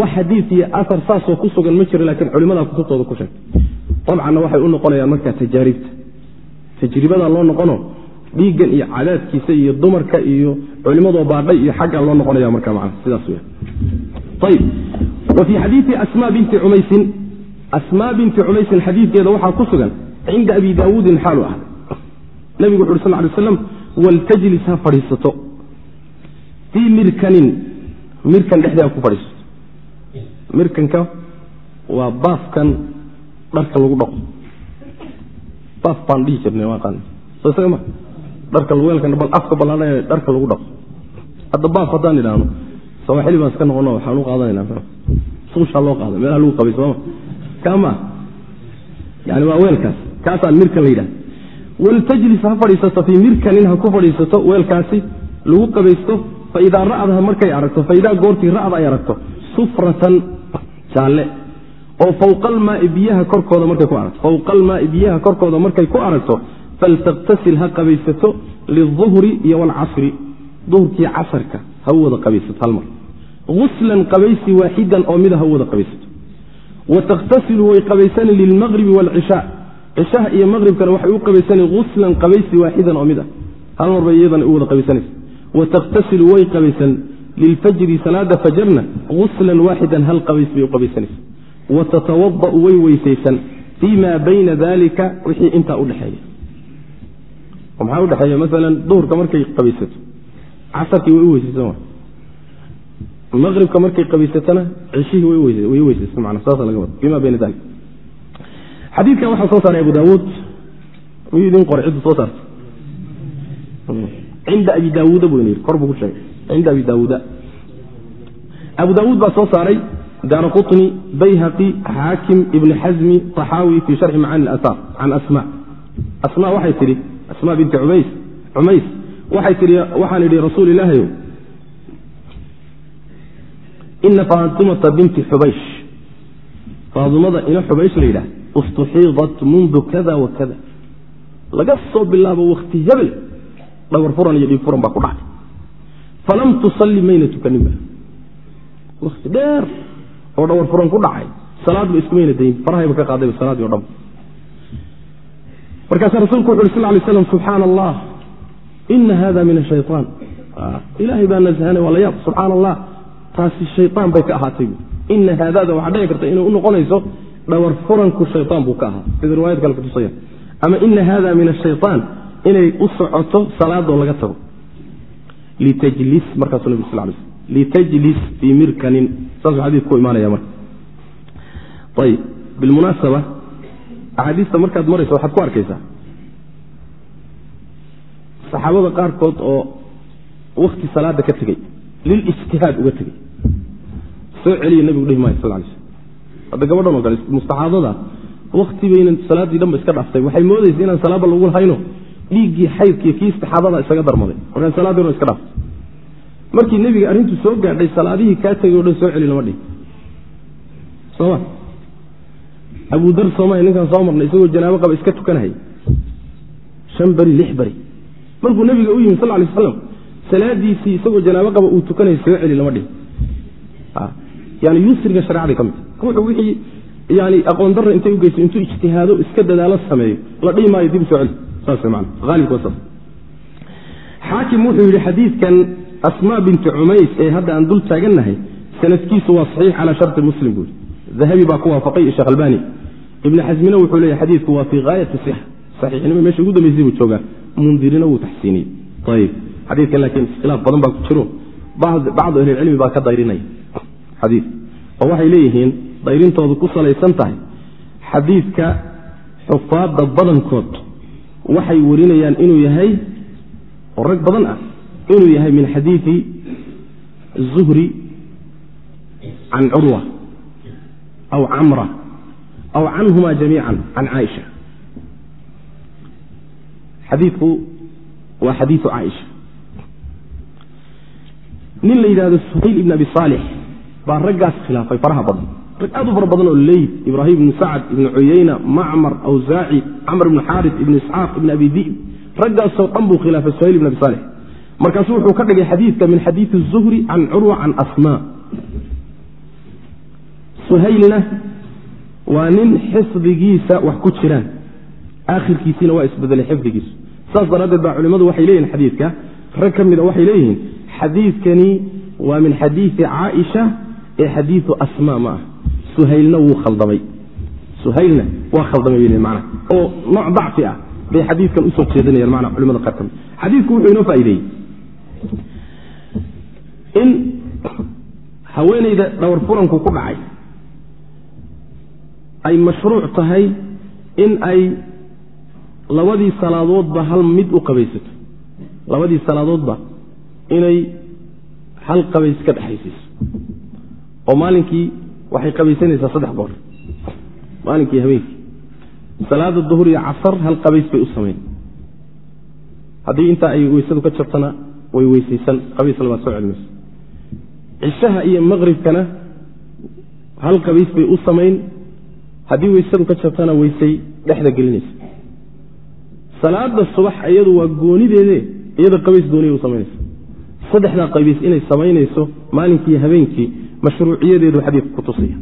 wax xadiid iyo asar saasoo ku sugan ma jiro laakiin culimadaa kutubtooda ku sheegtay dabcanna waxay u noqonayaan markaa tajaaribta tajribadaa loo noqono dhiiggan iyo cadaadkiisa iyo dumarka iyo culimadoo baadhay iyo xaggaa loo noqonaya marka man sidaas w fii xadiii asma binti cumaysin asmaa binti cumaysin xadiidkeeda waxaa ku sugan cinda abi daawuudin xaalu ah nabigu wuxu uri sal lay slam waltajlis ha fadhiisato fii mirkanin mirkan dhexdeeda ku fadhiisato mirkanka waa baafkan dharka lagu dhaqo baaf baan dhihi jirnay waaqaan soo isaga ma dharka weelkan bal afka ballaadhan dharka lagu dhaqo hadda baaf haddaan idhaahno sawaaxili baan iska noqono waxaan u qaadanayna suushaa loo qaada meelaha lagu qabay sooma kama yani waa weelkaas kaasaan mirkan la yidhaha waltajlis ha fadhiisato fii mirkanin ha ku fadhiisato weelkaasi lagu qabaysto faidaa ra'da markay aragto faidaa goortii ra'da ay aragto sufratan jaalle oo fawqalmaai biyaha korkooda markay ku aragto fawqalmaai biyaha korkooda markay ku aragto faltaktasil ha qabaysato liduhri iyo walcasri duhurkii casarka ha wada qabaysato hal mar qabaysi waaxidan oo mida ha wada qabaysato wa takhtasilu way qabaysani lilmaqribi waalcishaa cishaha iyo maqribkana waxay u qabaysani uslan qabaysi waaxidan oo mid ah hal mar bay iyadana u wada qabaysanaysa wa takhtasilu way qabaysan lilfajri salaada fajarna guslan waaxidan hal qabays bay u qabaysanaysa wa tatawadaأu way weysaysan fii ma bayna dalika wixii intaa udhexeeya maxaa udhexeeya maalan duhurka markay qabaysato casarkii way u weysaysan maqribka markay qabaysatana ceshihii way weysaysan mana saasa laga wada fima bayna dalik xadiidkan waxaa soo saaray abu daawuud miyuu idin qoray ciddu soo saartay cinda abi daawuuda buu yidhi kor buu ku sheegay. Cinda abi daawuuda abu daawuud baa soo saaray daara bayhaqi xaakim ibni xasmi taxaawi fii sharxi macaani اlasaar can asma. Asma waxay tidhi asma binti cumays waxay tihi waxaan idhi rasuul ilaahayow ina faatumata binti xubaysh. Faadumada ina xubaysh la yidhaah istuxiidat mundu kada wa kada. Laga soo bilaabo wakhti hebel dhawar furan iyo dhiig furan baa ku dhacay falam tusalli mayna tukaninba wakti dheer oo dhawar furan ku dhacay salaadba iskumayna dayin farahayba ka qaadayba salaadii o dhan markaasaa rasulku wuxu uri sal lay slam subxaana allah ina hada min ashayaan ilaahay baa nasahanay waa la yaab subxaana allah taasi shayaan bay ka ahaatay. Ina haadada waxaa dhici karta inay u noqonayso dhawar furanku shayaan buu ka ahaa. Sida riwaayad kale kutusaya ama ina hada min ashayaan inay u socoto salaadoo laga tago. Litajlis markaasuu nabig sal lay sl litajlis fii mirkanin. Saasuu xadiis ku imaanaya marka. Ayib bilmunaasaba axaadiista markaad marayso waxaad ku arkaysaa. Saxaabada qaarkood oo wakti salaada ka tegey lilijtihaad uga tegey soo celiya nabigu dhihi maayo sal lay slm hadda gabadhan oo kale mustaxaadada wakti baynan salaaddii dhanba iska dhaaftay. Waxay moodaysa inaan salaadba lagu hayno dhiiggii xaydkiiyo kii istixaadada isaga darmaday. Markaa salaaddiina iska dhaaftay markii nebiga arrintu soo gaadhay salaadihii kaa tegay o dhan soo celi lama dhihi soma abu dar sooma ninkaan soo marnay isagoo janaabo qaba iska tukanahay shan beri lix beri. Markuu nebiga u yimi sal lay slam salaadiisii isagoo janaabo qaba uu tukanaya soo celi lama dhihi yani yusriga shareecada ka mid ruuxu wixii yani aqoon darra intay u geyso intuu ijtihaado iska dadaalo sameeyo la dhihi maayo dib soo celi xaakim wuxuu yidhi xadiidkan asmaa binti cumays ee hadda aan dul taagannahay sanadkiisu waa saxiix calaa sharti muslim buu yidhi. Dahabi baa ku waafaqay sheekh albani. Ibni xasmina wuxuu leeyahy xadiidku waa fii haayati sixa saxiixnimo meesha ugu dambaysay buu joogaa. Mundirina wuu taxsiiniyey. Ayib xadiidkan laakiin iskhilaaf badan baa ku jiro. Bacdu ahlilcilmi baa ka dayrinaya xadii oo waxay leeyihiin dayrintoodu ku salaysan tahay xadiidka xufaadda badankood waxay warinayaan inuu yahay oo rag badan ah inuu yahay min xadiidi zuhri can curwa aw camra aw canhuma jamiica can caaisha. Xadiidku waa xadiiu caaisha. Nin la yidhahdo suhayl ibn abi saalix baa raggaas khilaafay faraha badan rag aad u fara badan oo leyd ibraahim ibnu sacd ibnu cuyayna macmar awsaaci camr ibnu xaaris ibnu isxaaq ibn abi dib raggaasoo dhan buu khilaafay suhayl ibn abi saalix. Markaasu wuxuu ka dhigay xadiidka min xadiidi zuhri can curwa can asmaa suhaylna waa nin xifdigiisa wax ku jiraan. Aakhirkiisiina waa isbedelay xifdigiisu. Saas daraaddeed baa culimmadu waxay leeyihiin xadiidka. Rag ka mida waxay leeyihiin xadiidkani waa min xadiidi caaisha ee xadiidu asmaa ma ah suhaylna wuu khaldamay. Suhaylna waa khaldamay mana oo nooc dacfi ah bay xadiidkan u soo jeedinayaan mana culimada qaar ka mid xadiidku wuxuu inoo faa'ideeyey in haweenayda dhowr furanku ku dhacay ay mashruuc tahay in ay labadii salaadoodba hal mid u qabaysato. Labadii salaadoodba inay hal qabays ka dhexaysiiso oo maalinkii waxay qabaysanaysaa saddex goor maalinkii habeenkii. Salaada duhur iyo casar hal qabays bay u samayn haddii intaa ay weysadu ka jabtana way weysaysan. Qabays labaad soo celmayso cishaha iyo maqribkana hal qabays bay u samayn haddii weysadu ka jabtana weysay dhexda gelinaysa. Salaada subax iyadu waa goonideede iyada qabays gooniya u samaynaysa saddexdaa qabiis inay samaynayso maalinkii habeenkii mashruuciyadeedu xadiidku ku tusaya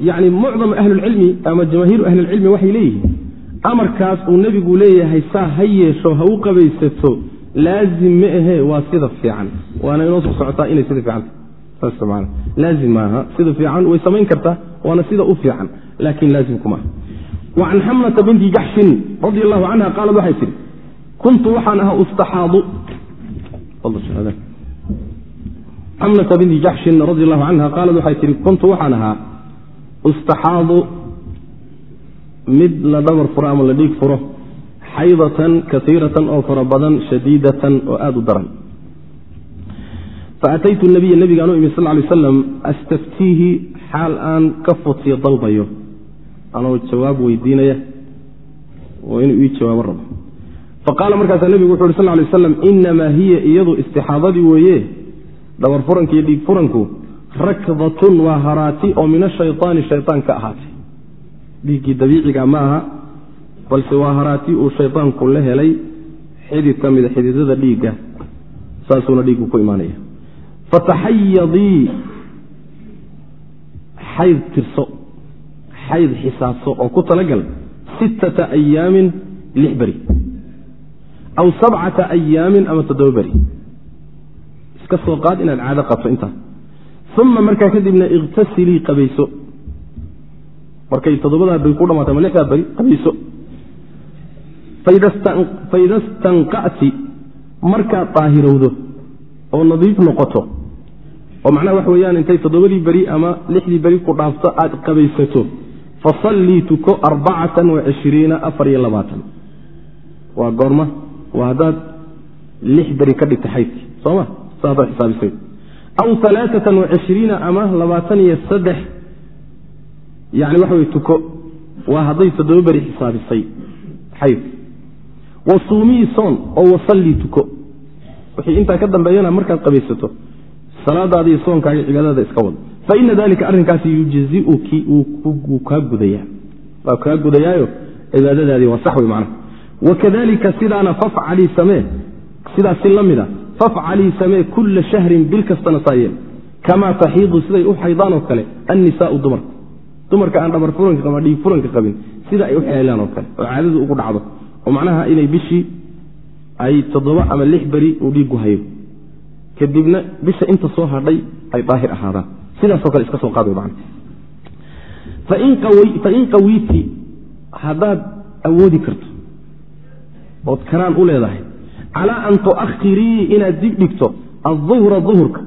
yani mucdam ahlulcilmi ama jamaahiiru ahlilcilmi waxay leeyihiin amarkaas uu nebigu leeyahay saa ha yeesho ha u qabaysato laazim ma ahee waa sida fiican waana inoo soo socotaa inay sida fiicanta laazim maaha sida fiican way samayn kartaa waana sida u fiican laakiin laazimku maaha wa can xamnata binti jaxshin radi allahu canha qaalad waxay tihi kuntu waxaan ahaa ustaxaadu xamnata binti jaxshin radi allahu canha qaalad waxay tihi kuntu waxaan ahaa ustaxaadu mid la dhabar furo ama la dhiig furo xaydatan kaiiratan oo fara badan shadiidatan oo aada u daran faataytu nabiya nabigaan u imi sal lay slam astaftiihi xaal aan ka futiyo dalbayo anoo jawaab weydiinaya oo inuu ii jawaabo rabo faqaala markaasaa nebigu wuxu uhi sal lay aslam inamaa hiya iyadu istixaadadii weeye dhawar furanka iyo dhiig furanku rakdatun waa haraati oo min ashayaani shayaan ka ahaatay. Dhiiggii dabiiciga maaha balse waa haraati uu shayaanku la helay xidid ka mida xididada dhiigga. Saasuuna dhiiggu ku imaanaya. Fataxayadii xayd tirso xayd xisaaso oo ku talagal sittata ayaamin lix beri aw sabcata ayaamin ama toddoba beri iska soo qaad inaad caado qabto intaas uma markaa kadibna ikhtasilii qabayso markay toddobadaa beri ku dhamaata ama lixdaa beri qabayso faida stanqa'ti markaad daahirowdo oo nadiif noqoto. Oo macnaha wax weeyaan intay toddobadii beri ama lixdii beri ku dhaafto aad qabaysato fasallii tuko arbacatan wacishriina afar iyo labaatan. Waa goorma waa haddaad lix beri ka dhigta xaydkii sooma saasaad xisaabisay. Aw alaaatan wacishriina ama labaatan iyo saddex yani waxa wey tuko waa hadday toddoba beri xisaabisay. Xaydka wa suumii soon oo wasallii tuko. Wixii intaa ka dambeeyana markaad qabaysato salaadaada iyo soonkaaga cibaadada iska wada fa ina dalika arrinkaasi yujziuki wuu kaa gudayaa. Waa kaa gudayaayo cibaadadaadii waa sax wey macnaha. Wakadalika sidaana fafcalii samee sidaas si la mida fafcalii samee kulla shahrin bil kastana saayeel kamaa taxiidu siday u xaydaan oo kale annisaau dumarka dumarka aan dhabar furanka ama dhiig furanka qabin sida ay u xeelaan oo kale oo caadadu ugu dhacdo. Oo macnaha inay bishii ay toddoba ama lix beri uu dhiigu hayo. Kadibna bisha inta soo hadhay ay daahir ahaadaan. Sidaasoo kale iska soo qaad man fain qawiiti haddaad awoodi karto ood karaan u leedahay calaa an tuakhirii inaad dib dhigto aduhra duhurka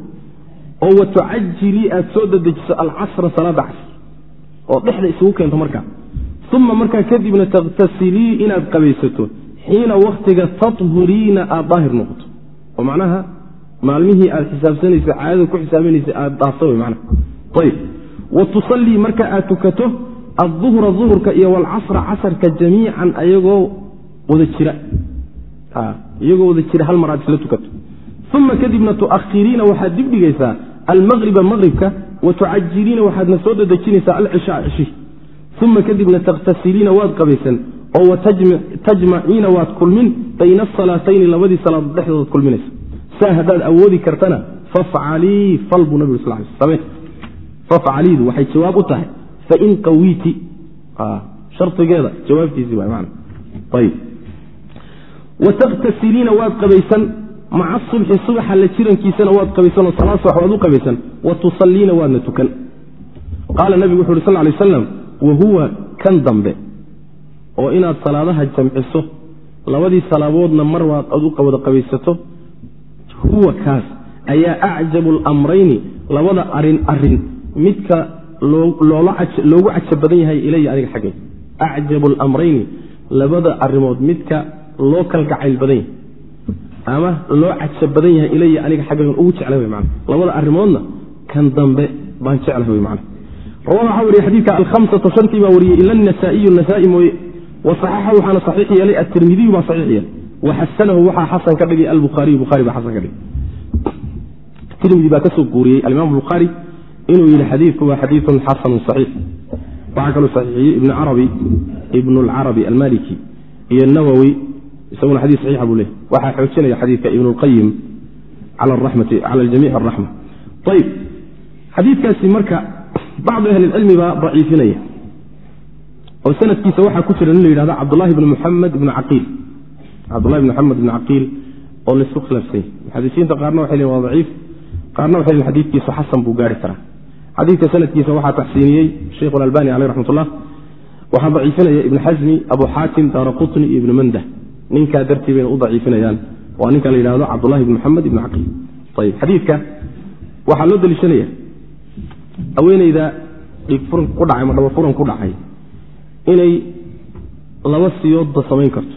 oo wa tucajilii aad soo dadejiso alcasra salaada casr oo dhexda isugu keento markaa. Uma markaa kadibna taktasilii inaad qabaysato xiina wakhtiga tathuriina aad daahir noqoto. Oo macnaha maalmihii aad xisaabsanaysa caadada ku xisaabanaysa aad dhaafta wey manaa ayb wa tusallii marka aad tukato aduhra duhurka iyo walcasra casarka jamiican ayagoo wada jira iyagoo wada jira hal mar aad isla tukato. Uma kadibna tuakhiriina waxaad dib dhigaysaa almaqriba maqribka wa tucajiliina waxaadna soo dadejinaysaa alcishaa cishi uma kadibna takhtasiliina waad qabaysan oo watajmaciina waad kulmin bayna asalaatayni labadii salaadood dhexdoodaad kulminaysa saa haddaad awoodi kartana fafcalii fal buu nabig sal same fafcaliidu waxay jawaab u tahay fain qawiiti. Shardigeeda jawaabtiisii ayb wataktasiliina waad qabaysan maca subxi subaxa la jirankiisana waad qabaysanoo salaad subax waad u qabaysan wa tusalliina waadna tukan. Qaala nabigu wuxu uhi sal lay aslam wa huwa kan dambe oo inaad salaadaha jamciso labadii salaaboodna mar waad ad u wada qabaysato huwa kaas ayaa acjabu alamrayni labada arrin arrin midka loogu caja badan yahay ilaya aniga xaggay acjabu alamrayni labada arimood midka loo kalgacayl badan yahay. Ama loo caja badan yahay ilaya aniga xaggaygan ugu jecla w man labada arimoodna kan dambe baan jeclaha w man rawa waxaa wariye xadiidka alhamsatu shantii baa wariyey ila nasaa'iyu nasaai mooye. Wasaxaxa waxaana saxiix yeelay atirmidiyu baa saxiix yeelay waxasanahu waxaa xasan ka dhigay albuhaariyu buhari baa xasan ka dhigay. Tirmidi baa ka soo guuriyey alimaam bukhaari inuu yihi xadiidku waa xadiidun xasanun saxiix. Waxaa kaloo saxiixiyey ibn carabi ibn lcarabi almaliki iyo nawowi isaguna xadii saxiixa buu leeyay waxaa xoojinaya xadiidka ibnu cala aramati cala aljamiic araxma ayib xadiidkaasi marka bacdu ahlilcilmi baa daciifinaya. Oo sanadkiisa waxaa ku jira nin la yidhahda cabdulahi bn muxamed bn caqiil cabdulahi bn muxamed bn caqiil oo la isku khilaafsanyay muxadisiinta qaarna waxay leeyin waa daciif qaarna waxay leeyin xadiidkiisu xasan buu gaari karaa. Xadiidka sanadkiisa waxaa taxsiiniyey sheikh alalbani caleyh raxmat waxaa daciifinaya ibn xasmi abu xaatim daara qutni iyo ibn manda ninkaa dartii bayna u daciifinayaan. Waa ninka la yidhahdo cabdulahi bn muxamed ibn caqiil ayb xadiidka waxaa loo deliishanaya haweeneyda dhiig furan ku dhacay ama dhaba furan ku dhacay inay laba siyoodba samayn karto.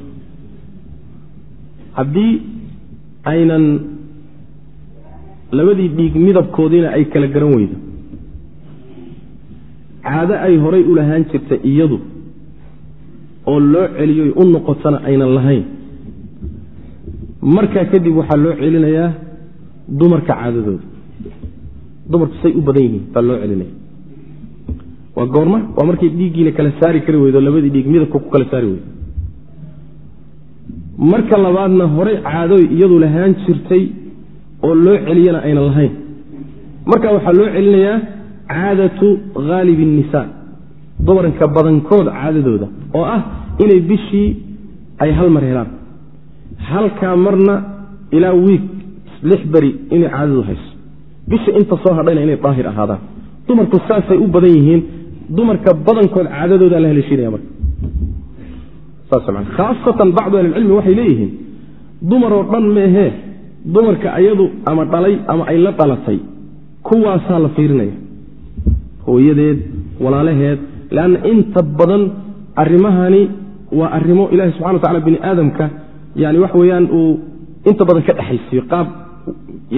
Haddii aynan labadii dhiig midabkoodiina ay kala garan weydo caado ay horay u lahaan jirta iyadu oo loo celiyoy u noqotana aynan lahayn. Markaa kadib waxaa loo celinayaa dumarka caadadooda. Dumarku say u badan yihiin baa loo celinaya waa goorma waa markay dhiiggiina kala saari kari weydo labadii dhiig midabka ku kala saari weydo. Marka labaadna horay caadoy iyadu lahaan jirtay oo loo celiyana aynan lahayn. Marka waxaa loo celinayaa caadatu haalibi الnisa dumarka badankood caadadooda oo ah inay bishii ay hal mar helaan. Halkaa marna ilaa wiig lix beri inay caadadu hayso. Bisha inta soo hadhayna inay daahir ahaadaan. Dumarku saasay u badan yihiin. Dumarka badankood caadadooda la haleeshiinaya marka. Khaasatan bacdu ahlicilmi waxay leeyihiin dumaroo dhan meehee dumarka ayadu ama dhalay ama ay la dhalatay kuwaasaa la fiirinaya. Hooyadeed walaalaheed leanna inta badan arrimahani waa arrimo ilahi subxana wa tacala bini aadamka yani wax weeyaan uu inta badan ka dhexaysiiyo qaab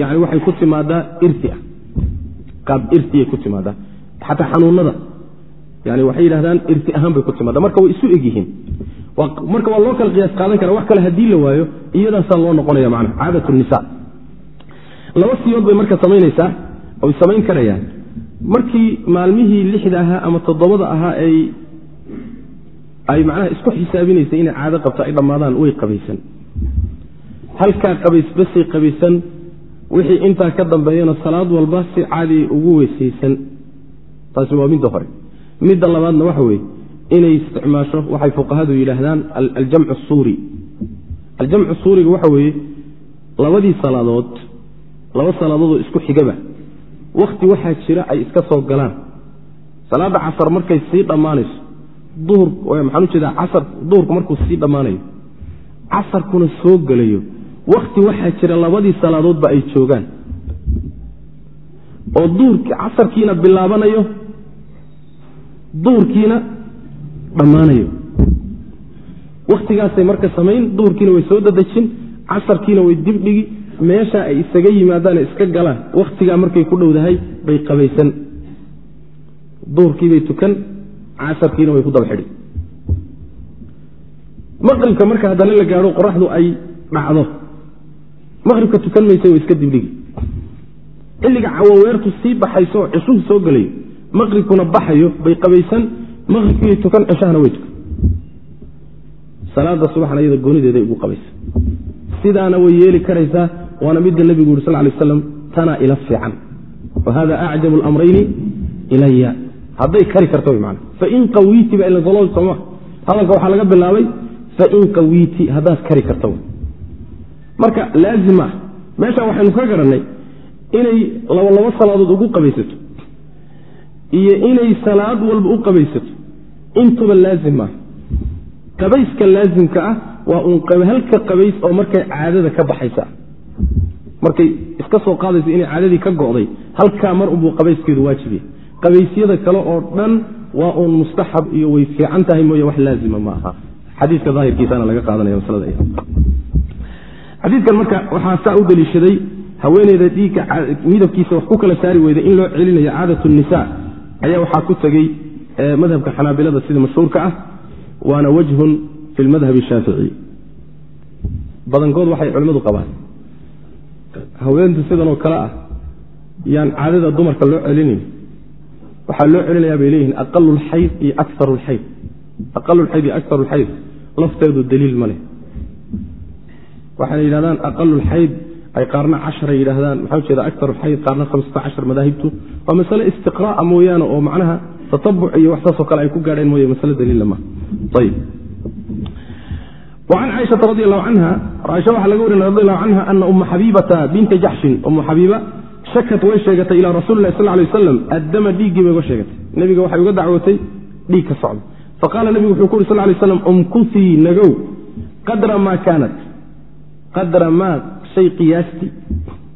yani waxay ku timaadaa irti ah qaab irtiyay ku timaadaa xataa xanuunada yani waxay yidhahdaan irti ahaan bay ku timaada marka way isu egyihiin marka waa loo kala qiyaas qaadan kara wax kale haddii la waayo iyadaasaa loo noqonaya mana caadat nisa laba siyood bay marka samaynaysaa oy samayn karayaan markii maalmihii lixda ahaa ama toddobada ahaa ay macnaha isku xisaabinaysay inay caado qabto ay dhammaadaan way qabaysan. Halkaa qabays basay qabaysan wixii intaa ka dambeeyana salaad walba si caadi ugu weysaysan. Taasi waa midda hore. Midda labaadna waxa weeye inay isticmaasho waxay fuqahadu yidhaahdaan aljamcu suuri. Aljamcu suuriga waxa weeye labadii salaadood laba salaadoodoo isku xigaba wakhti waxaa jira ay iska soo galaan. Salaadda casar markay sii dhammaanayso duhur maxaan u jeedaa casar duhurku markuu sii dhammaanayo casarkuna soo gelayo. Wakhti waxaa jira labadii salaadoodba ay joogaan. Oo casarkiina bilaabanayo duhurkiina dhammaanayo. Wakhtigaasay marka samayn duhurkiina way soo dadejin casarkiina way dibdhigi meesha ay isaga yimaadaan iska galaan wakhtigaa markay ku dhowdahay bay qabaysan. Duhurkiibay tukan casarkiina way ku daba xidhi. Maqribka marka haddana la gaadho qoraxdu ay dhacdo. Maqribka tukan maysa way iska dibdhigi xilliga cawaweertu sii baxayso cishuhu soo gelayo. Maqribkuna baxayo bay qabaysan. Maqribkii tukan ceshahana way tukan. Salaada subaxna iyada goonideeday ugu qabaysa sidaana way yeeli karaysaa waana midda nebigu yuri sal lay aslam tanaa ila fiican. Wa hada acjabu lamrayni ilaya hadday kari karto man fain qawiiti ba soma hadalka waxaa laga bilaabay fain qawiiti haddaad kari karto marka laazim ah. Meesha waxaynu ka garannay inay laba labo salaadood ugu qabaysato iyo inay salaad walba u qabaysato intuba laazim ah qabayska laazimka ah waa uun halka qabays oo markay caadada ka baxaysa. Markay iska soo qaadayso inay caadadii ka go'day halkaa mar unbuu qabayskeedu waajibiya qabaysyada kale oo dhan waa uun mustaxab iyo way fiican tahay mooye wax laazima ma aha. Xadiika daahirkiisana laga qaadanaya maslada xadiidkan marka waxaa saa u deliishaday haweeneyda dhiigga midabkiisa wax ku kala saari weyda in loo celinayo caadat nisa ayaa waxaa ku tegey madhabka xanaabilada sida mashhuurka ah waana wajhun fi lmadhab shaafici. Badankood waxay culimmadu qabaan. Haweentu sidanoo kale ah yaan caadada dumarka loo celinin waxaa loo celinayaa bay leeyihiin aqalu lxayd iyo akar lxayd aqalu lxayd iyo akar lxayd lafteedu daliil ma leh. Waxayna yidhahdaan aqalu lxayd ay qaarna casharay yidhaahdaan maxaa ujeeda akar lxayd qaarna hamsata cashar madaahibtu. Waa masale istiqraa mooyaane oo macnaha tatabuc iyo wax saasoo kale ay ku gaadheen mooye masale daliilla ma ayb an caaishaa radi alahu canha caaisha waxaa laga warinay radi allahu canha ana uma xabiibata binta jaxshin umu xabiiba shakat way sheegatay ilaa rasuli lah sal lay waslam addama dhiiggii bay uga sheegatay. nebiga waxay uga dacwootay dhiig ka socda faqaala nebigu wuxuu ku uri sal lay slam umkusii nagow qadra maa kaanat qadra maa shay qiyaastii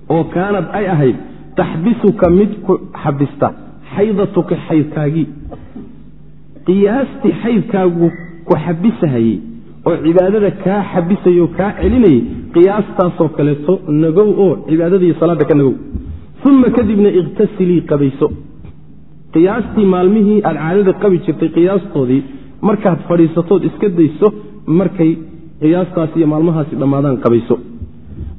oo kaanad ay ahayd taxbisuka mid ku xabista xaydatuka xaydkaagii qiyaastii xaydkaagu ku xabisahayey oo cibaadada kaa xabisayay oo kaa celinayay qiyaastaasoo kaleeto nagow oo cibaadadaiyo salaadda ka nagow. Uma kadibna ikhtasilii qabayso. Qiyaastii maalmihii aad caadada qabi jirtay qiyaastoodii markaad fadhiisatood iska dayso markay qiyaastaasi iyo maalmahaasi dhammaadaan qabayso.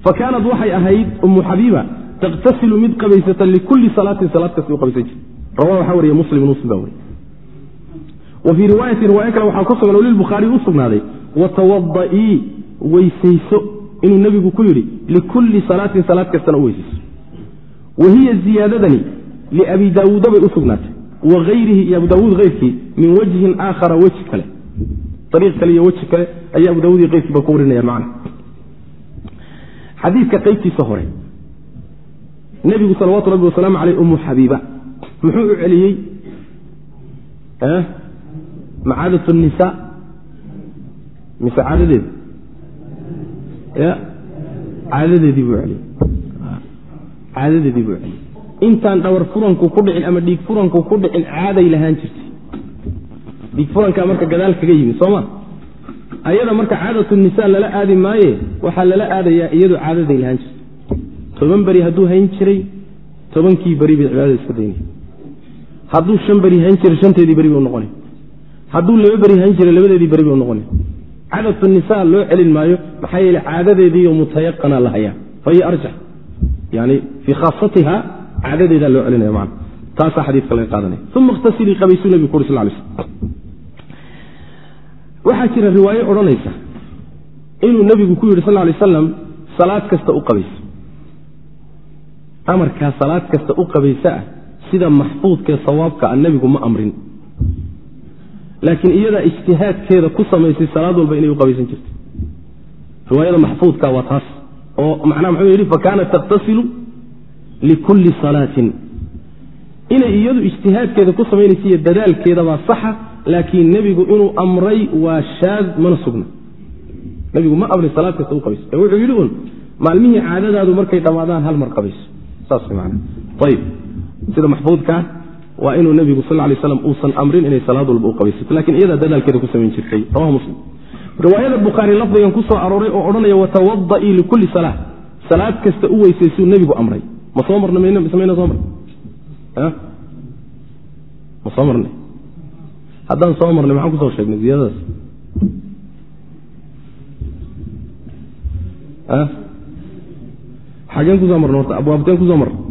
Fa kaanad waxay ahayd ummu xabiiba takhtasilu mid qabaysata likulli salaatin salaad kasti u qabaysan jirta rawa waxaa wariya muslim muslim baa wariy wa fii riwaayati riwaayo kale waxaa ku sugan oo lilbukhaariy u sugnaaday watawadaii weysayso inuu nebigu ku yidhi likulli salaatin salaad kastana u weysayso. Wa hiya ziyaadadani liabi daawuuda bay u sugnaatay wa hayrihi iyo abu daawuud hayrkii min wajhin aakhara weji kale. Ariiq kale iyo weji kale ayaa abu daawud iyo keyrkiiba ku warinayaan macna. Xadiidka qaybtiisa hore nebigu salawaatu rabbi wasalaamu caleyh umu xabiiba muxuu u celiyey macaadat nisaa mise caadadeeda ya. Caadadeedii buu celiyey. Caadadeedii buu celiyey. Intaan dhawar furanku ku dhicin ama dhiig furanku ku dhicin caaday lahaan jirtay. Dhiig furankaa marka gadaal kaga yimid sooma ayada marka caadatu nisaa lala aadi maaye waxaa lala aadayaa iyadu caadaday lahaan jirtay. Toban beri hadduu hayn jiray tobankii beri bay cibaadada iska daynay hadduu shan beri hayn jiray shanteedii beri bay unoqonay hadduu laba beri hayn jiray labadeedii beri bay unoqonay cadatu nisaa loo celin maayo maxaa yeele caadadeediiyo mutayaqana la hayaa fahiya arjax yani fii khaasatiha caadadeedaa loo celinaya man taasaa xadiidka laga qaadanaya. Uma ikhtasilii qabaysuu nabigu uri sal lay slm waxaa jira riwaayo odhanaysa. Inuu nebigu ku yidhi sal lay aslam salaad kasta u qabayso amarkaa salaad kasta u qabaysa ah sida maxfuudkaee sawaabka a nebigu ma amrin laakiin iyadaa ijtihaadkeeda ku samaysay salaad walba inay u qabaysan jirto. Riwaayada maxfuudka waa taas oo macnaha muxuu yidhi fakaanat takhtasilu likulli salaatin. Inay iyadu ijtihaadkeeda ku samaynaysa iyo dadaalkeedabaa saxa laakiin nebigu inuu amray waa shaad mana sugna. Nebigu ma amrin salaad kasta u qabayso. Ee wuxuu yidhi un maalmihii caadadaadu markay dhammaadaan hal mar qabayso. Saas man ayb sida maxfuudkaa waa inuu nebigu sal lay slam uusan amrin inay salaad walba u qabaysato laakiin iyadaa dadaalkeeda ku samayn jirtay. Rawahu muslim. Riwaayada bukhaari lafdigan ku soo arooray oo odhanaya watawadaii likulli salaa salaad kasta u weysaysuu nebigu amray. Ma soo marna mayna soo marna? Ma soo marnay haddaan soo marnay maxaan ku soo sheegnay ziyadadaas? Xageen ku soo marna horta abwaabteen ku soo marna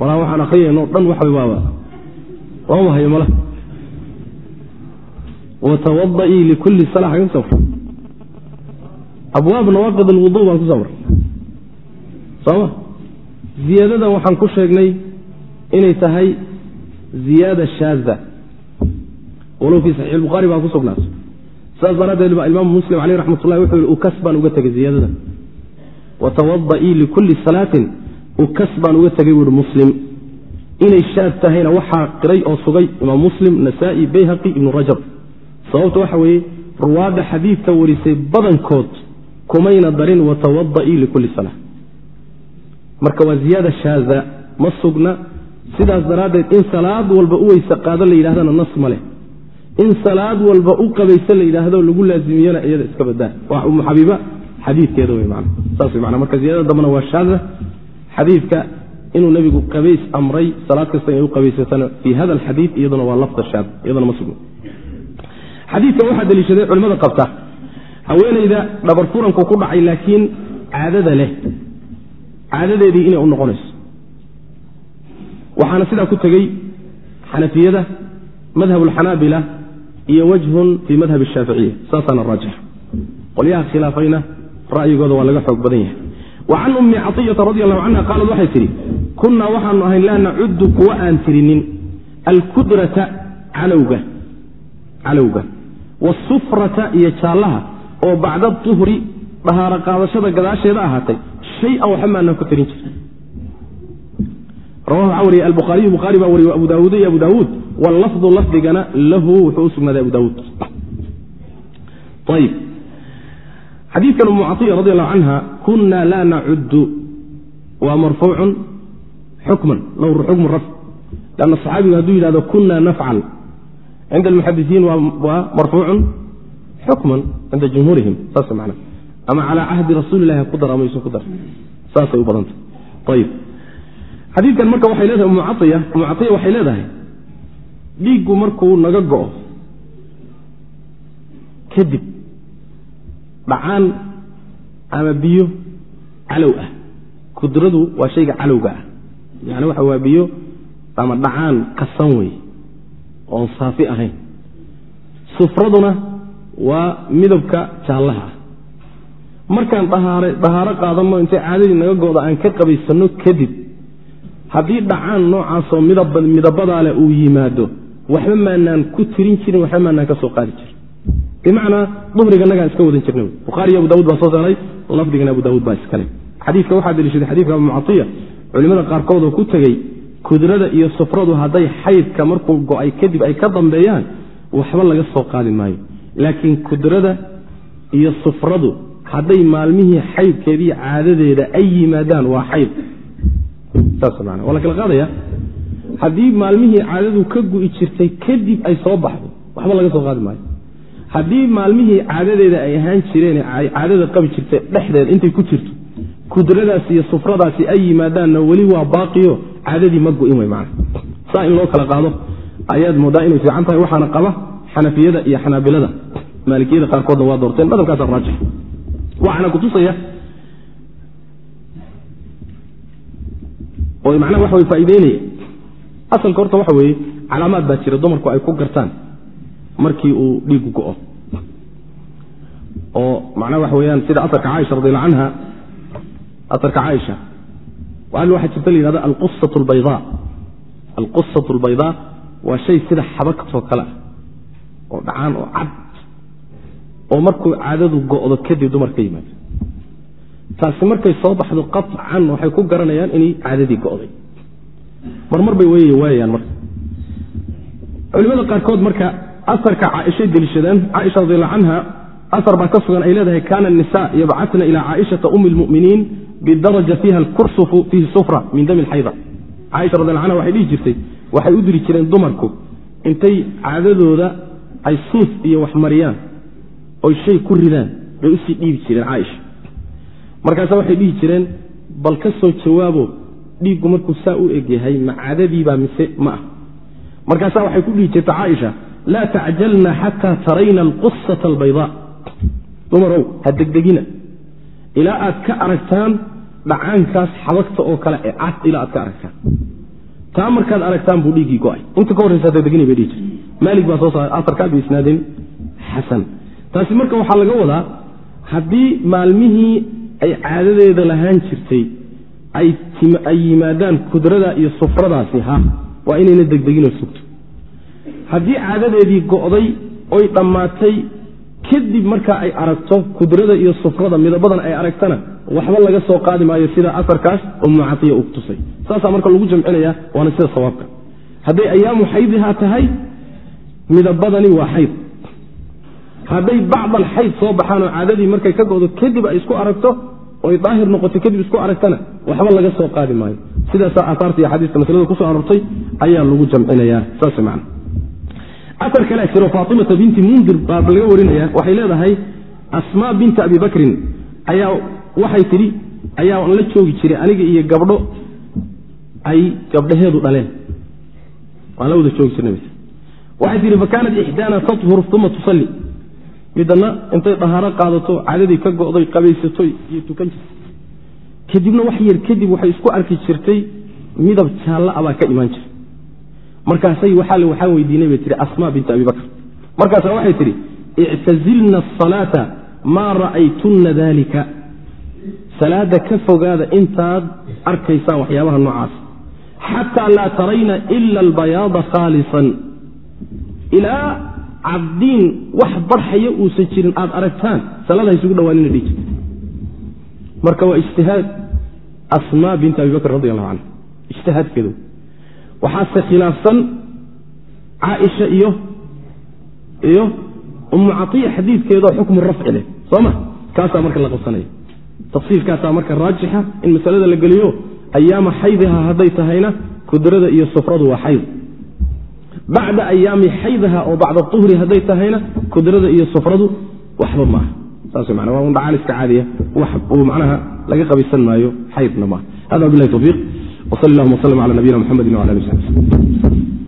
walaa waxaan akriyayno dhan waxa waaba. Waama hayo mala. Watawadaii likulli sala xageen kuso marna abwaab nawaaqid alwudu baan ku soo marnay sooma ziyaadadan waxaan ku sheegnay inay tahay ziyaada shaada walow fii saxiix lbukhaari baa ku sugnaato saas daraaddeed baa imaamu muslim caleyh raxmat wuxuu yihi ukas baan uga tegay ziyaadada watawadaii likulli salaatin ukas baan uga tegay buuhi muslim inay shaad tahayna waxaa qiray oo sugay imaam muslim nasaa-i bayhaqi ibnu rajab sababta waxa weeye ruwaadda xadiidka warisay badankood kumayna darin watawadaii likulli salaa marka waa ziyaada shaada ma sugna sidaas daraaddeed in salaad walba u weyse qaado la yidhahdana nas ma leh in salaad walba u qabaysa la yidhaahdo lagu laazimiyona iyada iska badaa xabiiba xadiidkeeda wey man saas wey mana marka ziyadada dambena waa shaada xadiidka inuu nebigu qabays amray salaad kasta inay u qabaysatana fii hada alxadiid iyaduna waa lafda shaad iyaduna ma sugna xadiidkan waxaa deliishaday culimmada qabta haweenayda dhabar furanku ku dhacay laakiin caadada leh caadadeedii inay u noqonayso. Waxaana sidaa ku tegey xanafiyada madhab alxanaabila iyo wajhun fii madhab ashaaficiya saasaana raajix. Qolyaha khilaafayna ra'yigooda waa laga xoog badan yahay. Wa ummi caiyata radi allahu canha qaalad waxay tidhi kunnaa waxaanu ahayn laa nacudu kuwa aan tirinin alkudrata calowga calowga wasufrata iyo jaallaha oo bacda duhri dhahaaro qaadashada gadaasheeda ahaatay shay-an waxba maanaan ku tirin jir rawahu waxaa wariye albuhaariyu bukhaari baa wariye abu daawuud iyo abu daawuud wallafdu lafdigana lahu wuxuu u abu daawuud xadiidkan umu caiya radi allahu canha kuna laa nacudu waa marfuucun xukman xukmu rafc lanna saxaabigu hadduu yidhahdo kuna nafcal. Cinda almuxadisiin waa marfuucun xukman cinda jumhuurihim saas mana ama calaa cahdi rasuuli lahi ku dar ama yuusan ku dar. Saasay u badanta ayib xadiidkan marka waxay leedahay umu caiya umu caiya waxay leedahay dhiiggu markuu naga go'o kadib dhacaan ama biyo calow ah. Kudradu waa shayga calowga ah. Yani waxa waa biyo ama dhacaan qasan wey oon saafi ahayn. Sufraduna waa midabka jaallaha ah. Markaan dhahaaro qaadanno intay caadadii naga go'da aan ka qabaysanno kadib haddii dhacaan noocaasoo midabadaa leh uu yimaado waxba maanaan ku tirin jirin waxba maanaan ka soo qaadi jirin bimacnaa duhriganagaa iska wadan jirna bukhaariyo abu daawud baa soo saaray lafdigana abu daawud baa iskale xadiidka waxaa deliishaday xadidka abu mucaiya culimada qaarkood oo ku tegey kudrada iyo sufradu hadday xaydka markuu go'ay kadib ay ka dambeeyaan waxba laga soo qaadi maayo. Laakiin kudrada iyo sufradu hadday maalmihii xaydkeediiyo caadadeeda ay yimaadaan waa xayd. Waa la qaadaya haddii maalmihii caadadu ka gu'i jirtay kadib ay soo baxdo waxba laga soo qaadi maayo haddii maalmihii caadadeeda ay ahaan jireen caadada qabi jirtay dhexdeeda intay ku jirto kudradaasi iyo sufradaasi ay yimaadaanna weli waa baaqiyo caadadii ma gu'in wey man saa in loo kala qaado ayaad moodaa inay fiican tahay waxaana qaba xanafiyada iyo xanaabilada. Maalikiyada qaarkoodna waa doorteen madhabkaasa raajix waxaana kutusaya oo macnaha waxa way faa'ideynaya asalka horta waxa weeye calaamaad baa jira dumarku ay ku gartaan markii uu dhiigu go'o. Oo macnaha waxa weeyaan sida asarka caaisha radiallahu canha asarka caaisha waxaa jirta la yihahda alqusat albaydaa alqusat albaydaa waa shay sida xabagtoo kale ah oo dhacaan oo cad oo markuu caadadu go'do kadib dumar ka yimaado. Taasi markay soo baxdo qaطcan waxay ku garanayaan inay caadadii go'day. Marmar bay wey waayayaan marka. Culimada qaarkood marka asarka caaishay deliishadaan caaisha radiallah canha asar baa ka sugan ay leedahay kana nisa yabcatna ila caaishata umi lmuminiin bidaraja fiiha alkursufu fiihi sufra min dami lxayda caaisha radialla canha waxay dhihi jirtay waxay u diri jireen dumarku intay caadadooda ay suuf iyo wax mariyaan oy shay ku ridaan bay u sii dhiibi jireen caaisha. Markaasa waxay dhihi jireen bal ka soo jawaabo dhiiggu markuu saa u egyahay ma caadadiibaa mise ma ah. Markaasaa waxay ku dhihi jirta caaisha laa tacjalna xataa tarayna alqusata albaydaa dumarow ha degdegina ilaa aad ka aragtaan dhacaankaas xabagta oo kale ee cad ilaa aad ka aragtaan taa markaad aragtaan buu dhiiggii go'ay inta ka horraysa degdegina bay dhihi jirta maalik baa soo saaray asarkaa biisnaadin xasan taasi marka waxaa laga wadaa haddii maalmihii ay caadadeeda lahaan jirtay ay yimaadaan kudrada iyo sufradaasi ha waa inayna degdeginoo sugto haddii caadadeedii go'day oy dhammaatay kadib marka ay aragto kudrada iyo sufrada midabadan ay aragtana waxba laga soo qaadi maayo sida asarkaas umucaiya uu tusay. Saasaa marka lagu jamcinaya waana sida sawaabka. Hadday ayaamu xaydihaa tahay midabadani waa xayd. Hadday bacdal xayd soo baxaanoo caadadii markay ka go'do kadib ay isku aragto oy daahir noqoto kadib isku aragtana waxba laga soo qaadi maayo. Sidaasaa aahaarta iyo xadiista maslada ku soo aroortay ayaa lagu jamcinaya saas man asar kalea jiro faatimata binti mundir baa laga warinaya waxay leedahay asmaa binta abi bakrin ayaa waxay tidhi ayaa la joogi jiray aniga iyo gabdho ay gabdhaheedu dhaleen. Waan la wada joogi jirna waxay tihi fakaanat ixdaana tathur uma tusalli. Midana intay dhahaaro qaadato caadadii ka go'day qabaysato iyo tukan jirtay kadibna wax yar kadib waxay isku arki jirtay midab jaalla abaa ka imaan jiray markaasay waxaa waxaan weydiinay bay tihi asmaa binta abi bakr. Markaasa waxay tidhi ictazilna asalaata maa ra'aytunna dalika salaada ka fogaada intaad arkaysaan waxyaabaha noocaas. Xataa laa tarayna ila albayaada khaalisan. Ilaa cabdiin wax barxaya uusan jirin aad aragtaan salaada haysugu dhawaanina dhihi jirta marka waa ijtihaad asmaa binta abi radi allahu canha ijtihaadkeedu waxaase khilaafsan caaisha iyo iyo umu caiya xadiidkeedoo xukmu rafci leh. Soo ma? Kaasaa marka la qabsanaya tafsiilkaasaa marka raajixa in masalada la geliyo ayaama xaydiha hadday tahayna kudrada iyo sufradu waa xayd. Bacda ayaami xaydiha oo bacda uhri hadday tahayna kudrada iyo sufradu waxba maaha saas man waa un dhacaaliska caadiya. Wax uu macnaha laga qabaysan maayo xaydna maaha hada bilahi towfiiq allahuma wslm cala nabiyina mxamedi wala ali w sabi